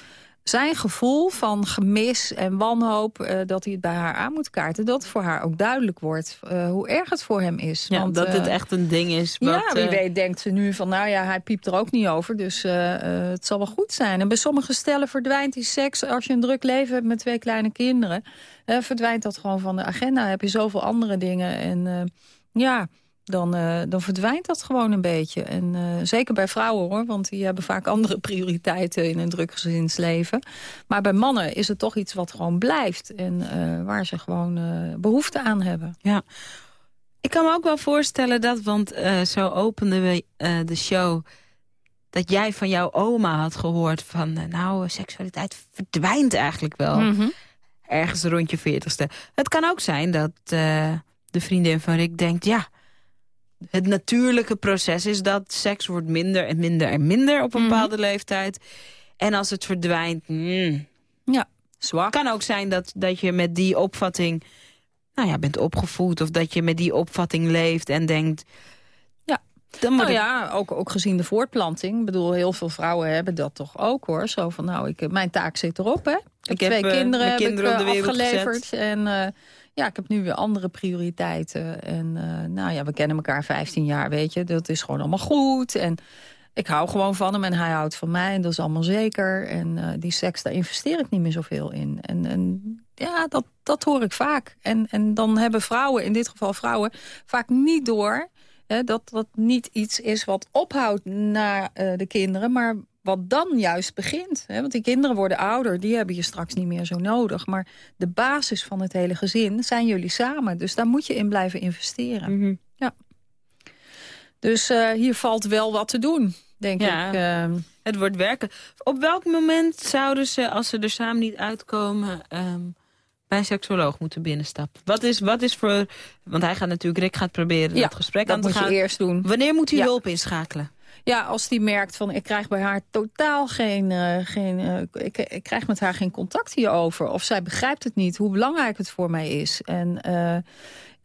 zijn gevoel van gemis en wanhoop... eh, dat hij het bij haar aan moet kaarten. Dat voor haar ook duidelijk wordt eh, hoe erg het voor hem is. Ja, Want, dat het eh, echt een ding is. ja, wat, wie eh, weet denkt ze nu van, nou ja, hij piept er ook niet over. Dus het zal wel goed zijn. En bij sommige stellen verdwijnt die seks... als je een druk leven hebt met twee kleine kinderen... verdwijnt dat gewoon van de agenda. heb je zoveel andere dingen. En ja, dan, eh, dan verdwijnt dat gewoon een beetje. En eh, zeker bij vrouwen hoor, want die hebben vaak [LAUGHS] andere prioriteiten... in een druk gezinsleven. Maar bij mannen is het toch iets wat gewoon blijft. En eh, waar ze gewoon eh, behoefte aan hebben. Ja. Ik kan me ook wel voorstellen dat, want zo openden we de show... dat jij van jouw oma had gehoord van... nou, seksualiteit verdwijnt eigenlijk wel. Mhm. ergens rond je veertigste. Het kan ook zijn dat de vriendin van Rick denkt... ja, het natuurlijke proces is dat seks wordt minder en minder en minder op een Mhm. bepaalde leeftijd. En als het verdwijnt, hmm, Ja, zwak. kan ook zijn dat, dat je met die opvatting nou ja, bent opgevoed... of dat je met die opvatting leeft en denkt... Ja. dan moet Nou ja, ook, ook gezien de voortplanting. Ik bedoel, heel veel vrouwen hebben dat toch ook hoor. Zo van, nou, ik, mijn taak zit erop hè. Ik, heb, heb twee eh, kinderen, heb kinderen ik eh, afgeleverd. En eh, ja, ik heb nu weer andere prioriteiten. En eh, nou ja, we kennen elkaar 15 jaar, weet je. Dat is gewoon allemaal goed. En ik hou gewoon van hem en hij houdt van mij. En dat is allemaal zeker. En eh, die seks, daar investeer ik niet meer zoveel in. En, en ja, dat, dat hoor ik vaak. En, en dan hebben vrouwen, in dit geval vrouwen, vaak niet door... Hè, dat dat niet iets is wat ophoudt na eh, de kinderen... maar wat dan juist begint. Hè? Want die kinderen worden ouder, die hebben je straks niet meer zo nodig. Maar de basis van het hele gezin zijn jullie samen. Dus daar moet je in blijven investeren. Mhm. Dus eh, hier valt wel wat te doen, denk Ja. ik. Ehm, Het wordt werken. Op welk moment zouden ze, als ze er samen niet uitkomen... ehm, bij een seksuoloog moeten binnenstappen? Wat is, wat is voor... Want hij gaat natuurlijk, Rick gaat proberen Ja, dat gesprek dat aan te moet gaan. je eerst doen. Wanneer moet u Ja. hulp inschakelen? Ja, als die merkt van ik krijg bij haar totaal geen... eh, geen eh, ik, ik krijg met haar geen contact hierover. Of zij begrijpt het niet, hoe belangrijk het voor mij is. En, eh,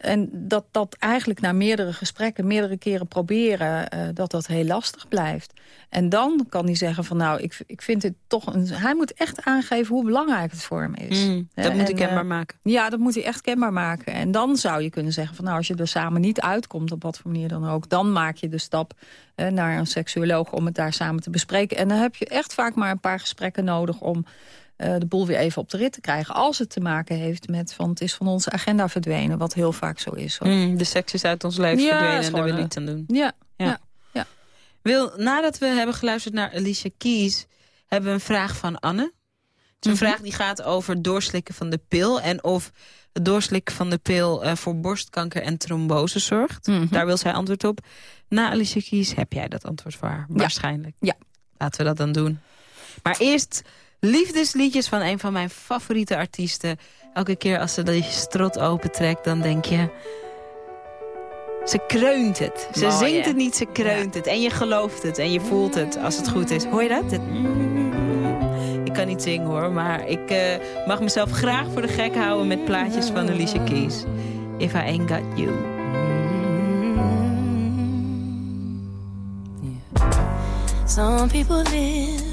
en dat dat eigenlijk na meerdere gesprekken, meerdere keren proberen... eh, dat dat heel lastig blijft. En dan kan hij zeggen van nou, ik, ik vind het toch... Een, hij moet echt aangeven hoe belangrijk het voor hem is. Mm, dat moet ik en, kenbaar eh, maken. Ja, dat moet hij echt kenbaar maken. En dan zou je kunnen zeggen van nou, als je er samen niet uitkomt, op wat voor manier dan ook, dan maak je de stap eh, naar een seksuoloog om het daar samen te bespreken. En dan heb je echt vaak maar een paar gesprekken nodig om eh, de boel weer even op de rit te krijgen. Als het te maken heeft met van het is van onze agenda verdwenen, wat heel vaak zo is. Hoor. Mm, de seks is uit ons Ja, verdwenen en daar wil iets aan doen. Ja, Ja. ja. Wil, nadat we hebben geluisterd naar Alicia Keys... hebben we een vraag van Anne. Het is een Mhm. vraag die gaat over doorslikken van de pil... en of het doorslikken van de pil eh, voor borstkanker en trombose zorgt. Mhm. Daar wil zij antwoord op. Na Alicia Keys heb jij dat antwoord voor haar, waarschijnlijk. Ja. Laten we dat dan doen. Maar eerst liefdesliedjes van een van mijn favoriete artiesten. Elke keer als ze die strot opentrekt, dan denk je... Ze kreunt het. Ze Mooi, zingt hè? het niet, ze kreunt het. En je gelooft het en je voelt het als het goed is. Hoor je dat? Het mm. ik kan niet zingen hoor, maar ik eh, mag mezelf graag voor de gek houden met plaatjes van Alicia Keys. If I Ain't Got You. Some people live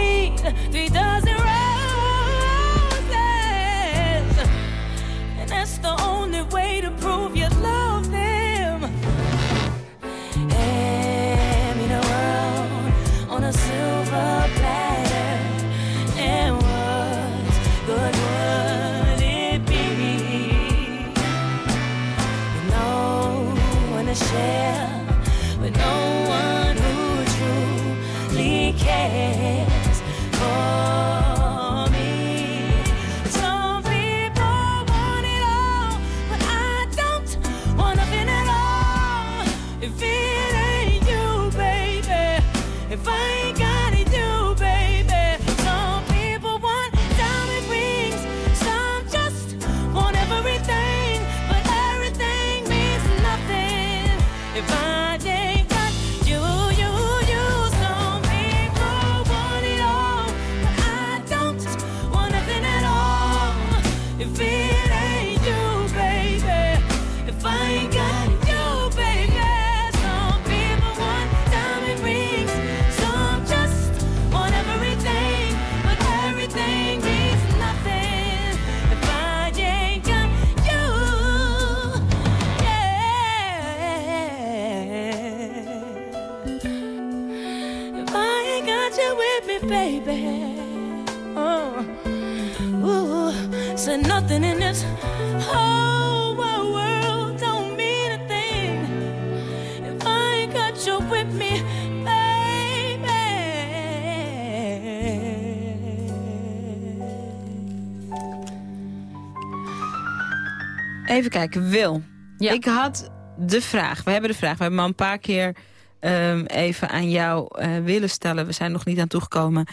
kijken, Wil. Ik had de vraag, we hebben de vraag, we hebben al een paar keer ehm, even aan jou eh, willen stellen. We zijn nog niet aan toegekomen.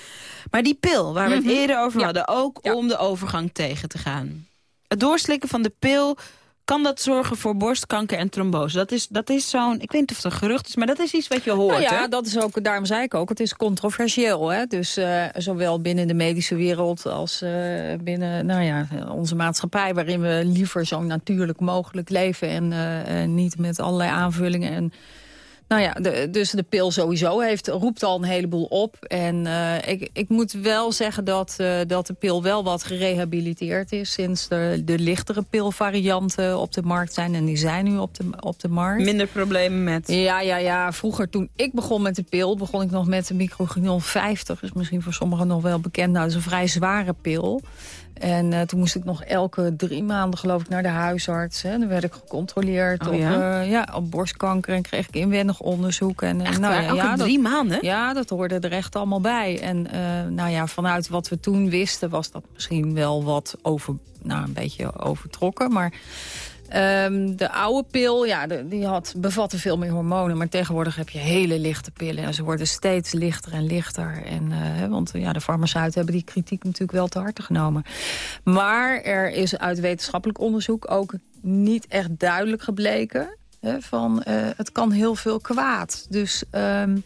Maar die pil, waar we het Mhm. eerder over Ja. hadden, ook om de overgang tegen te gaan. Het doorslikken van de pil, kan dat zorgen voor borstkanker en trombose? Dat is, dat is zo'n, ik weet niet of het een gerucht is, maar dat is iets wat je hoort, Nou ja, hè? dat is ook, daarom zei ik ook, het is controversieel. Hè? Dus eh, zowel binnen de medische wereld als eh, binnen nou ja, onze maatschappij... waarin we liever zo natuurlijk mogelijk leven... en eh, niet met allerlei aanvullingen en nou ja, de, dus de pil sowieso heeft, roept al een heleboel op. En eh, ik, ik moet wel zeggen dat, eh, dat de pil wel wat gerehabiliteerd is... sinds de, de lichtere pilvarianten op de markt zijn. En die zijn nu op de, op de markt. Minder problemen met... Ja, ja, ja. Vroeger toen ik begon met de pil... begon ik nog met de microgynon 50. is misschien voor sommigen nog wel bekend. Nou, dat is een vrij zware pil. En eh, toen moest ik nog elke drie maanden geloof ik naar de huisarts. Hè. Dan werd ik gecontroleerd Oh, op, ja? eh, ja, op borstkanker. En kreeg ik inwendig onderzoek. En, eh, Echt nou, ja, Elke ja, dat- drie maanden? Ja, dat hoorde er echt allemaal bij. En nou ja, vanuit wat we toen wisten was dat misschien wel wat over, nou, een beetje overtrokken. Maar ehm, de oude pil, ja, die had, bevatte veel meer hormonen. Maar tegenwoordig heb je hele lichte pillen. En ze worden steeds lichter en lichter. En, eh, want ja, de farmaceuten hebben die kritiek natuurlijk wel te harte genomen. Maar er is uit wetenschappelijk onderzoek ook niet echt duidelijk gebleken... Hè, van eh, het kan heel veel kwaad. Dus... ehm,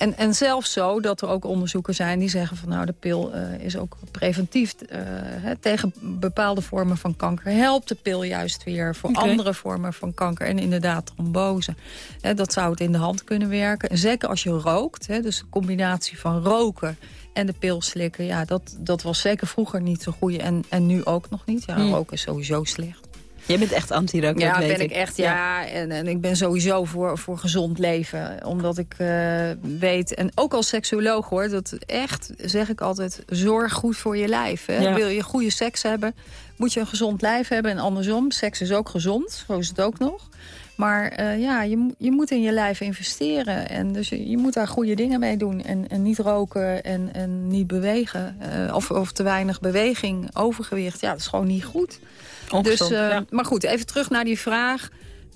en, en zelfs zo dat er ook onderzoeken zijn die zeggen van nou de pil eh, is ook preventief eh, hè, tegen bepaalde vormen van kanker. Helpt de pil juist weer voor andere vormen van kanker en inderdaad trombose. Hè, dat zou het in de hand kunnen werken. En zeker als je rookt, hè, dus een combinatie van roken en de pil slikken. Ja, dat, dat was zeker vroeger niet zo goed en, en nu ook nog niet. Ja, Hmm. roken is sowieso slecht. Jij bent echt anti-rook, Ja, ben ik echt, ja. En, en ik ben sowieso voor, voor gezond leven. Omdat ik eh, weet, en ook als seksuoloog hoor... dat echt, zeg ik altijd, zorg goed voor je lijf. Hè? Ja. Wil je goede seks hebben, moet je een gezond lijf hebben. En andersom, seks is ook gezond, zo is het ook nog. Maar eh, ja, je, je moet in je lijf investeren. En dus je, je moet daar goede dingen mee doen. En, en niet roken en, en niet bewegen. Eh, of, of te weinig beweging, overgewicht. Ja, dat is gewoon niet goed. Ongezond, dus, eh, ja. Maar goed, even terug naar die vraag.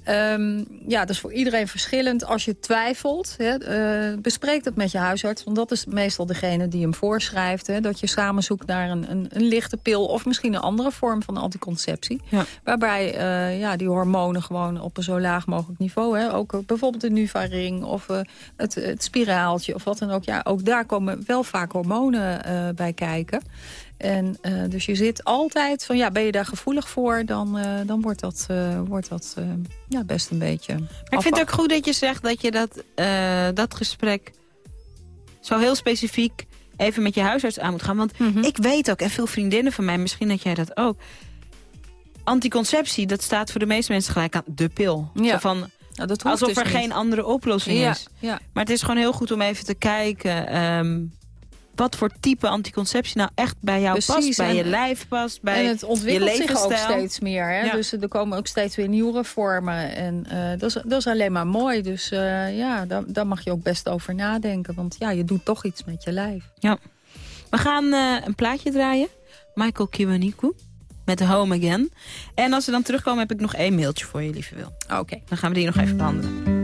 Ehm, ja, dat is voor iedereen verschillend. Als je twijfelt, hè, eh, bespreek dat met je huisarts. Want dat is meestal degene die hem voorschrijft. Hè, dat je samen zoekt naar een, een, een lichte pil... of misschien een andere vorm van anticonceptie. Ja. Waarbij eh, ja, die hormonen gewoon op een zo laag mogelijk niveau... Hè, ook eh, bijvoorbeeld de Nuvaring of het, het spiraaltje of wat dan ook. Ja, ook daar komen wel vaak hormonen bij kijken. En eh, dus je zit altijd van, ja, ben je daar gevoelig voor... dan, eh, dan wordt dat, eh, wordt dat ja, best een beetje... Maar ik vind het ook goed dat je zegt dat je dat, dat gesprek zo heel specifiek even met je huisarts aan moet gaan. Want Mhm. ik weet ook, en veel vriendinnen van mij, misschien dat jij dat ook... Anticonceptie, dat staat voor de meeste mensen gelijk aan de pil. Ja. Zo van, Nou, dat alsof dus er niet. geen andere oplossing ja, is. Ja. Maar het is gewoon heel goed om even te kijken... ehm, wat voor type anticonceptie nou echt bij jou Precies, past. Bij en- je lijf past, bij en het ontwikkelt je zich ook steeds meer. Hè? Ja. Dus er komen ook steeds weer nieuwe vormen. En eh, dat, is, dat is alleen maar mooi. Dus eh, ja, daar, daar mag je ook best over nadenken. Want ja, je doet toch iets met je lijf. We gaan eh, een plaatje draaien. Michael Kiwanuku met Home Again. En als we dan terugkomen heb ik nog één mailtje voor je, lieve Wil. Oké. Dan gaan we die nog even behandelen.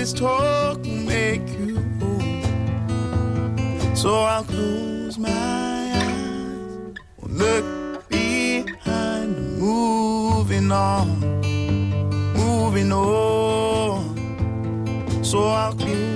this talk will make you old. So I'll close my eyes, look behind moving on, moving on. So I'll close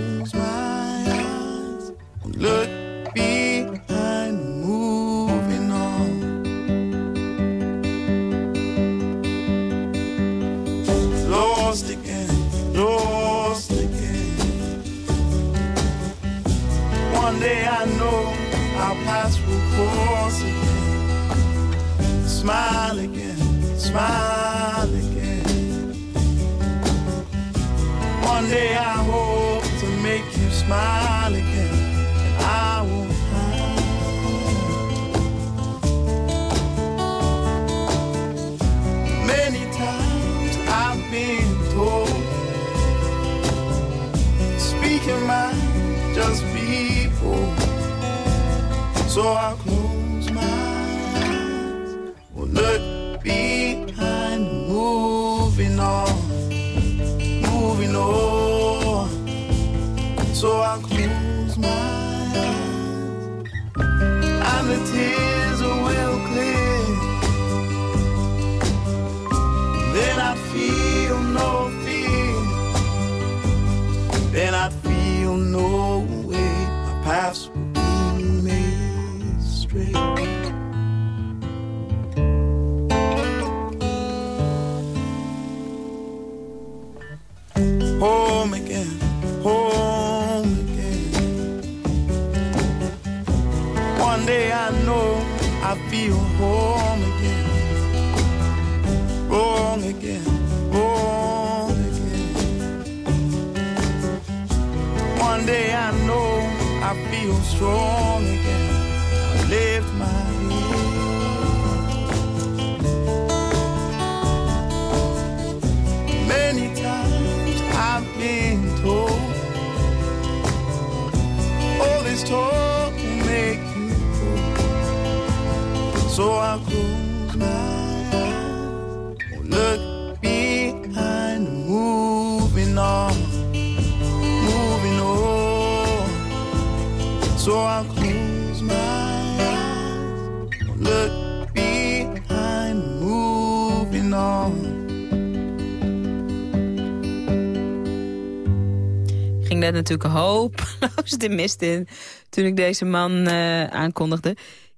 natuurlijk hopeloos de mist in toen ik deze man eh, aankondigde.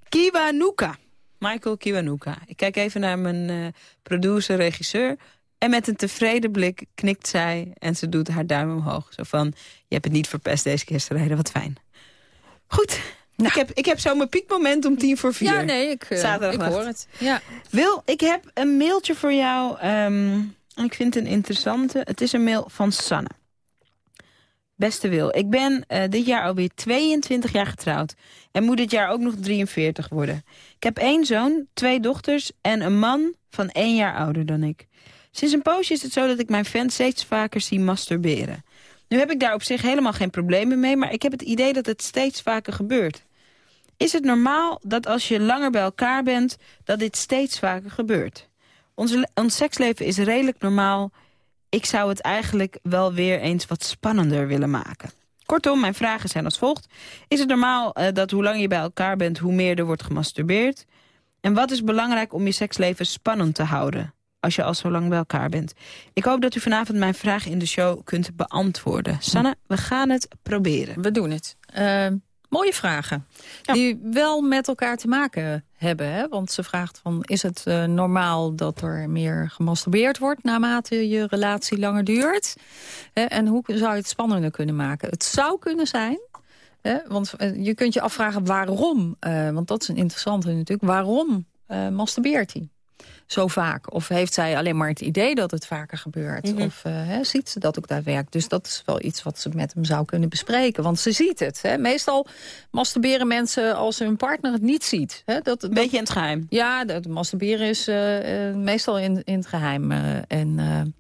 Kiwanuka. Michael Kiwanuka. Ik kijk even naar mijn eh, producer, regisseur. En met een tevreden blik knikt zij en ze doet haar duim omhoog. Zo van, je hebt het niet verpest deze keer te rijden, wat fijn. Goed, ik, heb, ik heb zo mijn piekmoment om tien voor vier. Ja, nee, ik, eh, ik Zaterdagnacht. hoor het. Ja. Wil, ik heb een mailtje voor jou. en ik vind het een interessante. Het is een mail van Sanne. Beste Wil, ik ben eh, dit jaar alweer 22 jaar getrouwd. En moet dit jaar ook nog 43 worden. Ik heb één zoon, twee dochters en een man van één jaar ouder dan ik. Sinds een poosje is het zo dat ik mijn fans steeds vaker zie masturberen. Nu heb ik daar op zich helemaal geen problemen mee... maar ik heb het idee dat het steeds vaker gebeurt. Is het normaal dat als je langer bij elkaar bent... dat dit steeds vaker gebeurt? Onze, ons seksleven is redelijk normaal. Ik zou het eigenlijk wel weer eens wat spannender willen maken. Kortom, mijn vragen zijn als volgt. Is het normaal eh, dat hoe langer je bij elkaar bent... hoe meer er wordt gemasturbeerd? En wat is belangrijk om je seksleven spannend te houden... als je al zo lang bij elkaar bent? Ik hoop dat u vanavond mijn vraag in de show kunt beantwoorden. Sanne, we gaan het proberen. We doen het. Eh, mooie vragen. Die wel met elkaar te maken hebben. Hè? Want ze vraagt van, is het eh, normaal dat er meer gemasturbeerd wordt... naarmate je relatie langer duurt? Hè? En hoe zou je het spannender kunnen maken? Het zou kunnen zijn... Hè? Want eh, je kunt je afvragen waarom. eh, want dat is een interessante natuurlijk. Waarom masturbeert hij? Zo vaak. Of heeft zij alleen maar het idee dat het vaker gebeurt? Mhm. Of eh, ziet ze dat ook daadwerkelijk? Dus dat is wel iets wat ze met hem zou kunnen bespreken. Want ze ziet het. Meestal masturberen mensen als hun partner het niet ziet. Hè. Dat, Een beetje in het geheim. ja, dat masturberen is eh, eh, meestal in, in het geheim. eh, en,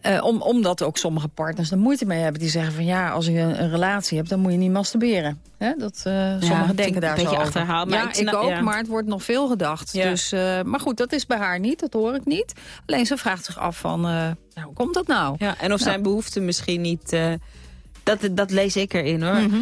eh, om, omdat ook sommige partners er moeite mee hebben. Die zeggen van ja, als je een, een relatie hebt, dan moet je niet masturberen. Hè? Dat, eh sommigen denken een daar beetje zo over. achterhaald, maar ja, ik ik, ook, ja. maar het wordt nog veel gedacht. Ja. Dus, eh, maar goed, dat is bij haar niet, dat hoor ik niet. Alleen ze vraagt zich af van, nou, hoe komt dat nou? Ja, en of Ja. zijn behoeften misschien niet... dat, dat lees ik erin, hoor. Mhm.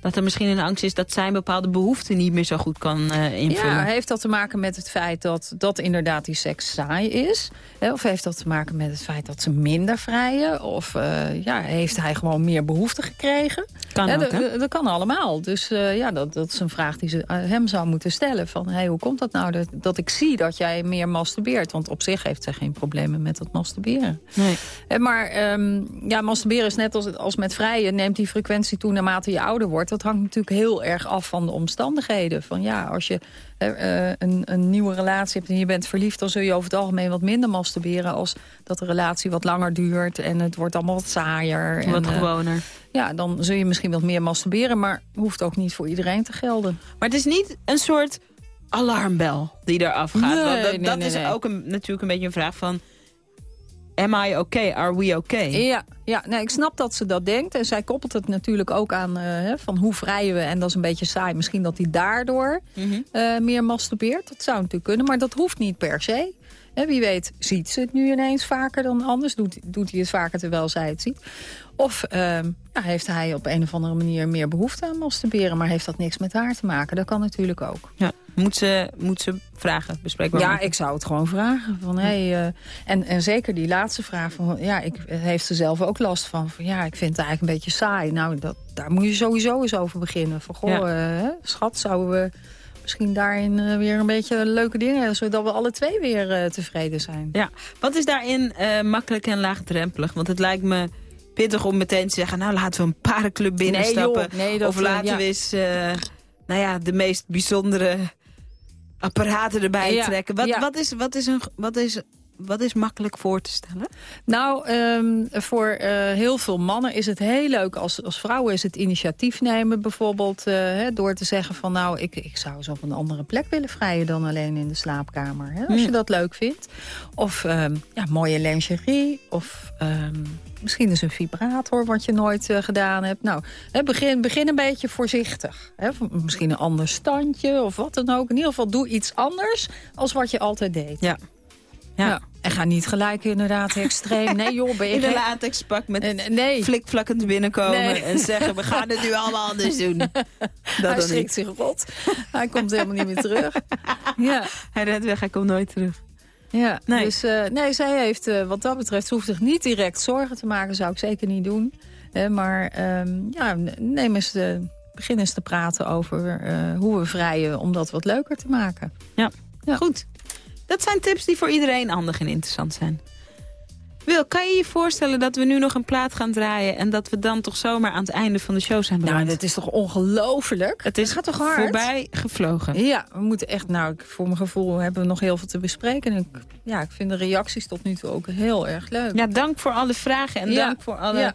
Dat er misschien een angst is dat zij bepaalde behoefte niet meer zo goed kan eh, invullen. Ja, heeft dat te maken met het feit dat, dat inderdaad die seks saai is? Hè? Of heeft dat te maken met het feit dat ze minder vrijen? Of eh, ja, heeft hij gewoon meer behoefte gekregen? Ook, dat- hè? Dat kan allemaal. Dus eh, ja, dat, dat is een vraag die ze hem zou moeten stellen. Van, hey, hoe komt dat nou dat, dat ik zie dat jij meer masturbeert? Want op zich heeft zij geen problemen met dat masturberen. Nee. Eh, Maar ehm, ja, masturberen is net als, als met vrijen. Neemt die frequentie toe naarmate je ouder wordt. Dat hangt natuurlijk heel erg af van de omstandigheden. Van ja, als je eh, een, een nieuwe relatie hebt en je bent verliefd... dan zul je over het algemeen wat minder masturberen... als dat de relatie wat langer duurt en het wordt allemaal wat saaier. Wat en, gewoner. Ja, dan zul je misschien wat meer masturberen... maar hoeft ook niet voor iedereen te gelden. Maar het is niet een soort alarmbel die eraf gaat. Nee, Want dat nee, dat nee, is ook een, natuurlijk een beetje een vraag van... Am I okay? Are we okay? Ja, ja nee, ik snap dat ze dat denkt. En zij koppelt het natuurlijk ook aan eh, van hoe vrijen we. En dat is een beetje saai. Misschien dat hij daardoor Mhm. eh, meer masturbeert. Dat zou natuurlijk kunnen, maar dat hoeft niet per se. Wie weet ziet ze het nu ineens vaker dan anders. Doet, doet hij het vaker terwijl zij het ziet. Of ehm, ja, heeft hij op een of andere manier meer behoefte aan masturberen... maar heeft dat niks met haar te maken. Dat kan natuurlijk ook. Ja. Moet, ze, moet ze vragen, bespreekbaar Ja, maken? ik zou het gewoon vragen. Van, hey, eh, en, en zeker die laatste vraag. Van, ja, ik, heeft ze zelf ook last van. van. Ja, ik vind het eigenlijk een beetje saai. Nou, dat, daar moet je sowieso eens over beginnen. Van, goh, Ja. eh, schat, zouden we misschien daarin eh, weer een beetje leuke dingen hebben... zodat we alle twee weer tevreden zijn. Ja, wat is daarin makkelijk en laagdrempelig? Want het lijkt me pittig om meteen te zeggen... nou, laten we een parenclub binnenstappen. Nee, joh, nee, dat, of eh, laten ja. we eens eh, nou ja, de meest bijzondere apparaten erbij Ja, trekken. Wat, wat, is, wat, is een, wat, is, wat is makkelijk voor te stellen? Nou, ehm, voor eh, heel veel mannen is het heel leuk als, als vrouwen is het initiatief nemen. Bijvoorbeeld eh, hè, door te zeggen van nou, ik, ik zou eens op een andere plek willen vrijen dan alleen in de slaapkamer. Hè, als je dat leuk vindt. Of ehm, ja, mooie lingerie. Of ehm, misschien is een vibrator wat je nooit eh, gedaan hebt. Nou, hè, begin, begin een beetje voorzichtig. Misschien een ander standje of wat dan ook. In ieder geval doe iets anders als wat je altijd deed. Ja. Ja. En ga niet gelijk inderdaad extreem. Nee joh, ben je In een latexpak met En- nee. flikvlakkend binnenkomen... Nee. en zeggen, we gaan het nu allemaal anders doen. [LAUGHS] Dat hij schrikt niet. zich rot. Hij komt helemaal niet meer terug. Ja, Hij rent weg, hij komt nooit terug. ja. Nee. dus eh, nee, zij heeft eh, wat dat betreft... ze hoeft zich niet direct zorgen te maken, zou ik zeker niet doen. Eh, maar ehm, ja, neem eens de, begin eens te praten over eh, hoe we vrijen... om dat wat leuker te maken. Ja. Ja. goed. Dat zijn tips die voor iedereen handig en interessant zijn. Wil, kan je je voorstellen dat we nu nog een plaat gaan draaien... en dat we dan toch zomaar aan het einde van de show zijn beland? Nou, dat is toch ongelooflijk? het is gaat toch hard? voorbij gevlogen. Ja, we moeten echt, nou, ik- voor mijn gevoel hebben we nog heel veel te bespreken. En ik, ja, ik vind de reacties tot nu toe ook heel erg leuk. Ja, dank voor alle vragen en Ja. dank voor alle Ja.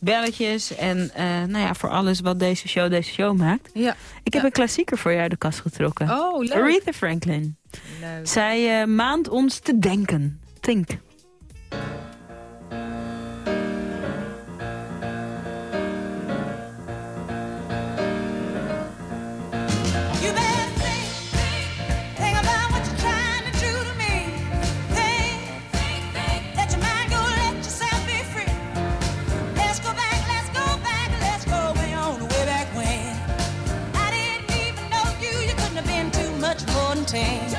belletjes... en eh, nou ja, voor alles wat deze show deze show maakt. Ja. Ik heb Ja. een klassieker voor jou uit de kast getrokken. Oh, leuk. Aretha Franklin. Leuk. Zij eh, maand ons te denken. Think. You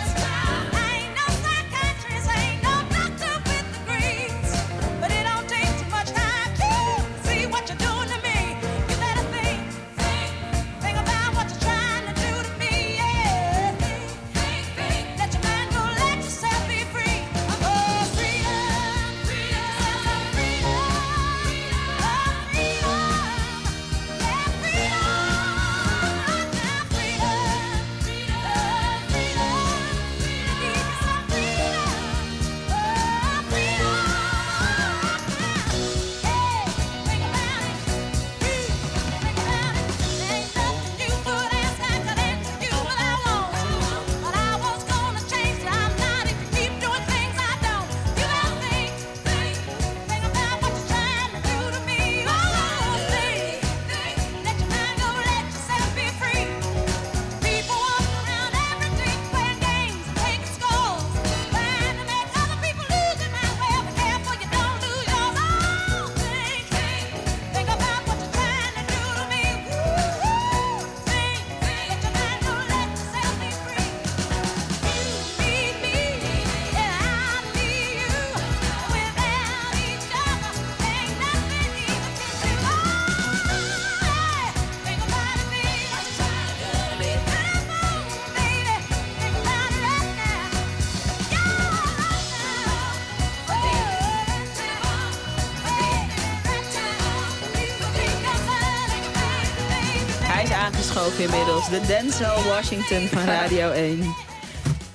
aangeschoven inmiddels. De Denzel Washington van [LAUGHS] Radio 1.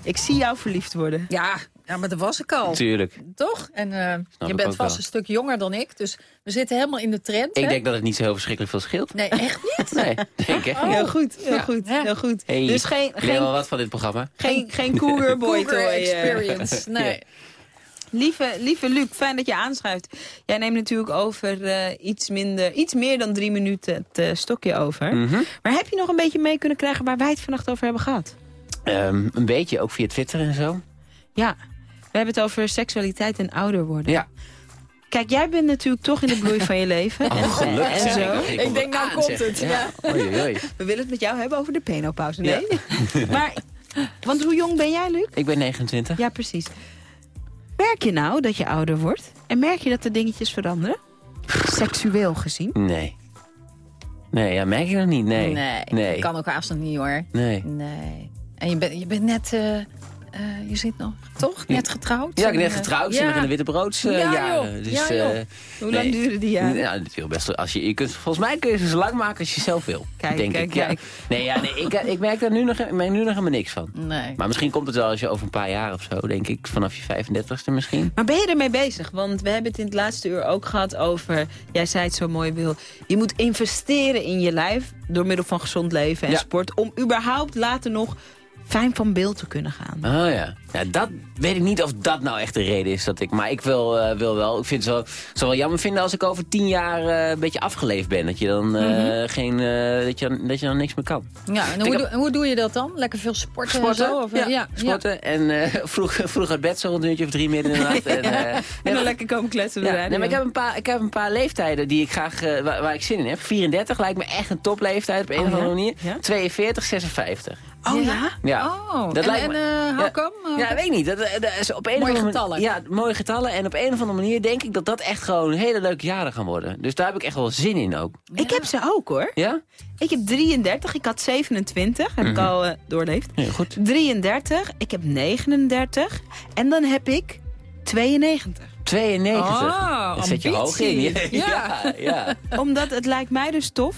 Ik zie jou verliefd worden. Ja, ja, maar dat was ik al. Tuurlijk. Toch? En eh, je bent vast wel. een stuk jonger dan ik. Dus we zitten helemaal in de trend. Ik hè? denk dat het niet zo heel verschrikkelijk veel scheelt. Nee, echt niet? [LAUGHS] Nee, denk ik echt niet. Heel goed, heel Ja. goed, heel goed. Hey, Dus geen, wel geen, wat van dit programma. geen, geen cougar boy Cougar toy. eh. experience. [LAUGHS] Nee. Lieve, lieve Luc, fijn dat je aanschuift. Jij neemt natuurlijk over eh, iets, minder, iets meer dan drie minuten het eh, stokje over. Mhm. Maar heb je nog een beetje mee kunnen krijgen waar wij het vannacht over hebben gehad? Ehm, een beetje, ook via Twitter en zo. Ja, we hebben het over seksualiteit en ouder worden. Ja. Kijk, jij bent natuurlijk toch in de bloei van je leven. [LAUGHS] en, Oh, gelukkig. en zo. Ik denk, nou komt het, ja. Oei, oei, oei. We willen het met jou hebben over de penopauze. Nee? [LAUGHS] maar, want hoe jong ben jij, Luc? Ik ben 29. Ja, precies. Merk je nou dat je ouder wordt? En merk je dat er dingetjes veranderen? Seksueel gezien? Nee. Nee, ja, merk je nog niet? Nee. Nee, Nee. dat kan ook nog niet hoor. Nee. Nee. En je bent, je bent net, eh, eh, je zit nog, toch? Net getrouwd? Ja, ik ben net En, eh, getrouwd. ja. Ja. nog in de witte broodsjaren. Ja, jaren. Dus, Ja, joh. eh, Hoe lang nee. duren die jaren? Ja, best. Als je, je kunt, volgens mij kun je ze zo lang maken als je zelf wil. [LAUGHS] Kijk, denk kijk, ik. Ja. kijk. Nee, ja, nee ik, ik merk daar nu nog, nu nog helemaal niks van. Nee. Maar misschien komt het wel als je over een paar jaar of zo, denk ik. Vanaf je 35ste misschien. Maar ben je ermee bezig? Want we hebben het in het laatste uur ook gehad over... Jij zei het zo mooi, Wil. Je moet investeren in je lijf... door middel van gezond leven en Ja. sport... om überhaupt later nog fijn van beeld te kunnen gaan. Oh ja. ja. Dat weet ik niet of dat nou echt de reden is dat ik... Maar ik wil, eh, wil wel... Ik vind het wel, ik zou wel jammer vinden als ik over tien jaar eh, een beetje afgeleefd ben. Dat je dan, eh, Mhm. geen, dat je, dan- dat je dan niks meer kan. Ja, en hoe, doe- hoe doe je dat dan? Lekker veel sporten, Sporten, en zo? Of, ja, ja, sporten. En [LAUGHS] vroeg, vroeg uit bed, zo rond een uurtje of drie midden in de nacht. [LAUGHS] En, En dan lekker komen kletsen Ja, nee, maar ik heb, een paar, ik heb een paar leeftijden die ik graag, waar, waar ik zin in heb. 34 lijkt me echt een topleeftijd op een Oh, of andere manier. Ja? 42, 56. Oh ja? Ja. Oh, Dat en, lijkt en me- eh, how Ja. come? Ja, weet ik niet. Dat, dat is op een Mooie of andere getallen. Manier, ja, mooie getallen. En op een of andere manier denk ik dat dat echt gewoon hele leuke jaren gaan worden. Dus daar heb ik echt wel zin in ook. Ik heb ze ook, hoor. Ja? Ik heb 33, ik had 27, heb ik Mhm. al eh, doorleefd. Heel goed. 33, ik heb 39 en dan heb ik 92. 92. Oh, dat zet je hoog in. Ja, [LAUGHS] ja. ja. Omdat het lijkt mij dus tof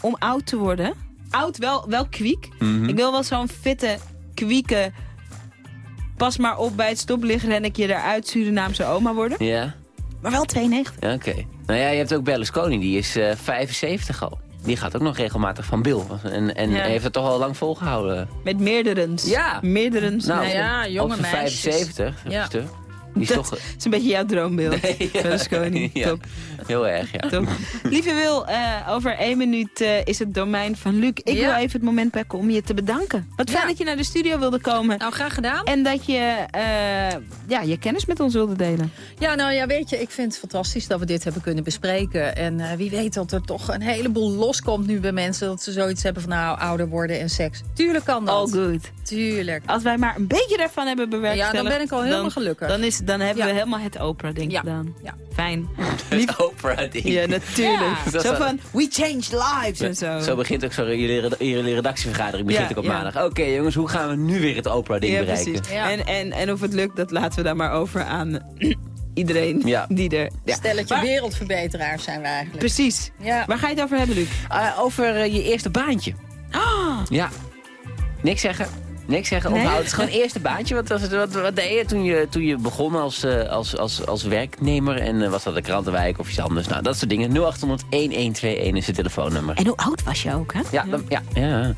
om oud te worden. Oud, wel, wel kwiek. Mhm. Ik wil wel zo'n fitte, kwieke... Pas maar op bij het stoplichtrennetje eruit Surinaamse oma worden. Ja, Maar wel 92. ja oké. Nou ja, je hebt ook Berlusconi, die is eh 75 al. Die gaat ook nog regelmatig van Bill. En, en Ja. heeft het toch al lang volgehouden. Met meerderens. Ja. Meerderens. Nou, Nee, ja, jonge op zijn meisjes. 75. Ja. Die is dat toch... is een beetje jouw droombeeld. [LAUGHS] Berlusconi. Ja. Top. Heel erg, ja. Top. Lieve Wil, eh, over één minuut eh, is het domein van Luc. Ik Ja. wil even het moment pakken om je te bedanken. Wat fijn Ja. dat je naar de studio wilde komen. Nou, graag gedaan. En dat je eh, ja, je kennis met ons wilde delen. Ja, nou ja, weet je, ik vind het fantastisch dat we dit hebben kunnen bespreken. En eh, wie weet dat er toch een heleboel loskomt nu bij mensen... dat ze zoiets hebben van nou, ouder worden en seks. Tuurlijk kan dat. All good. Tuurlijk. Als wij maar een beetje daarvan hebben. Ja, dan ben ik al helemaal dan, gelukkig. Dan, is, dan hebben Ja. we helemaal het Oprah-ding Ja. gedaan. Ja. Fijn. Het Oprah-ding. Ja, natuurlijk. Ja. Dat Zo van, we changed lives en zo. Zo begint ook zo, jullie, reda- jullie redactievergadering begint Ja, ook op ja. maandag. Oké jongens, hoe gaan we nu weer het Oprah-ding ja, bereiken? precies. Ja. En, en, en of het lukt, dat laten we dan maar over aan [CLEARS THROAT] iedereen Ja. die er... Ja. Stelletje Maar- wereldverbeteraars zijn we eigenlijk. Precies. Ja. Waar ga je het over hebben, Luc? Eh, over eh, je eerste baantje. Ja. Niks zeggen. Niks zeggen. Nee? Het is gewoon eerste baantje. Wat, was het, wat, wat deed je toen je, toen je begon als, eh, als, als, als werknemer? En eh, was dat de krantenwijk of iets anders? Nou, dat soort dingen. 0800 1121 is het telefoonnummer. En hoe oud was je ook, hè? Ja, dan- ja, ja.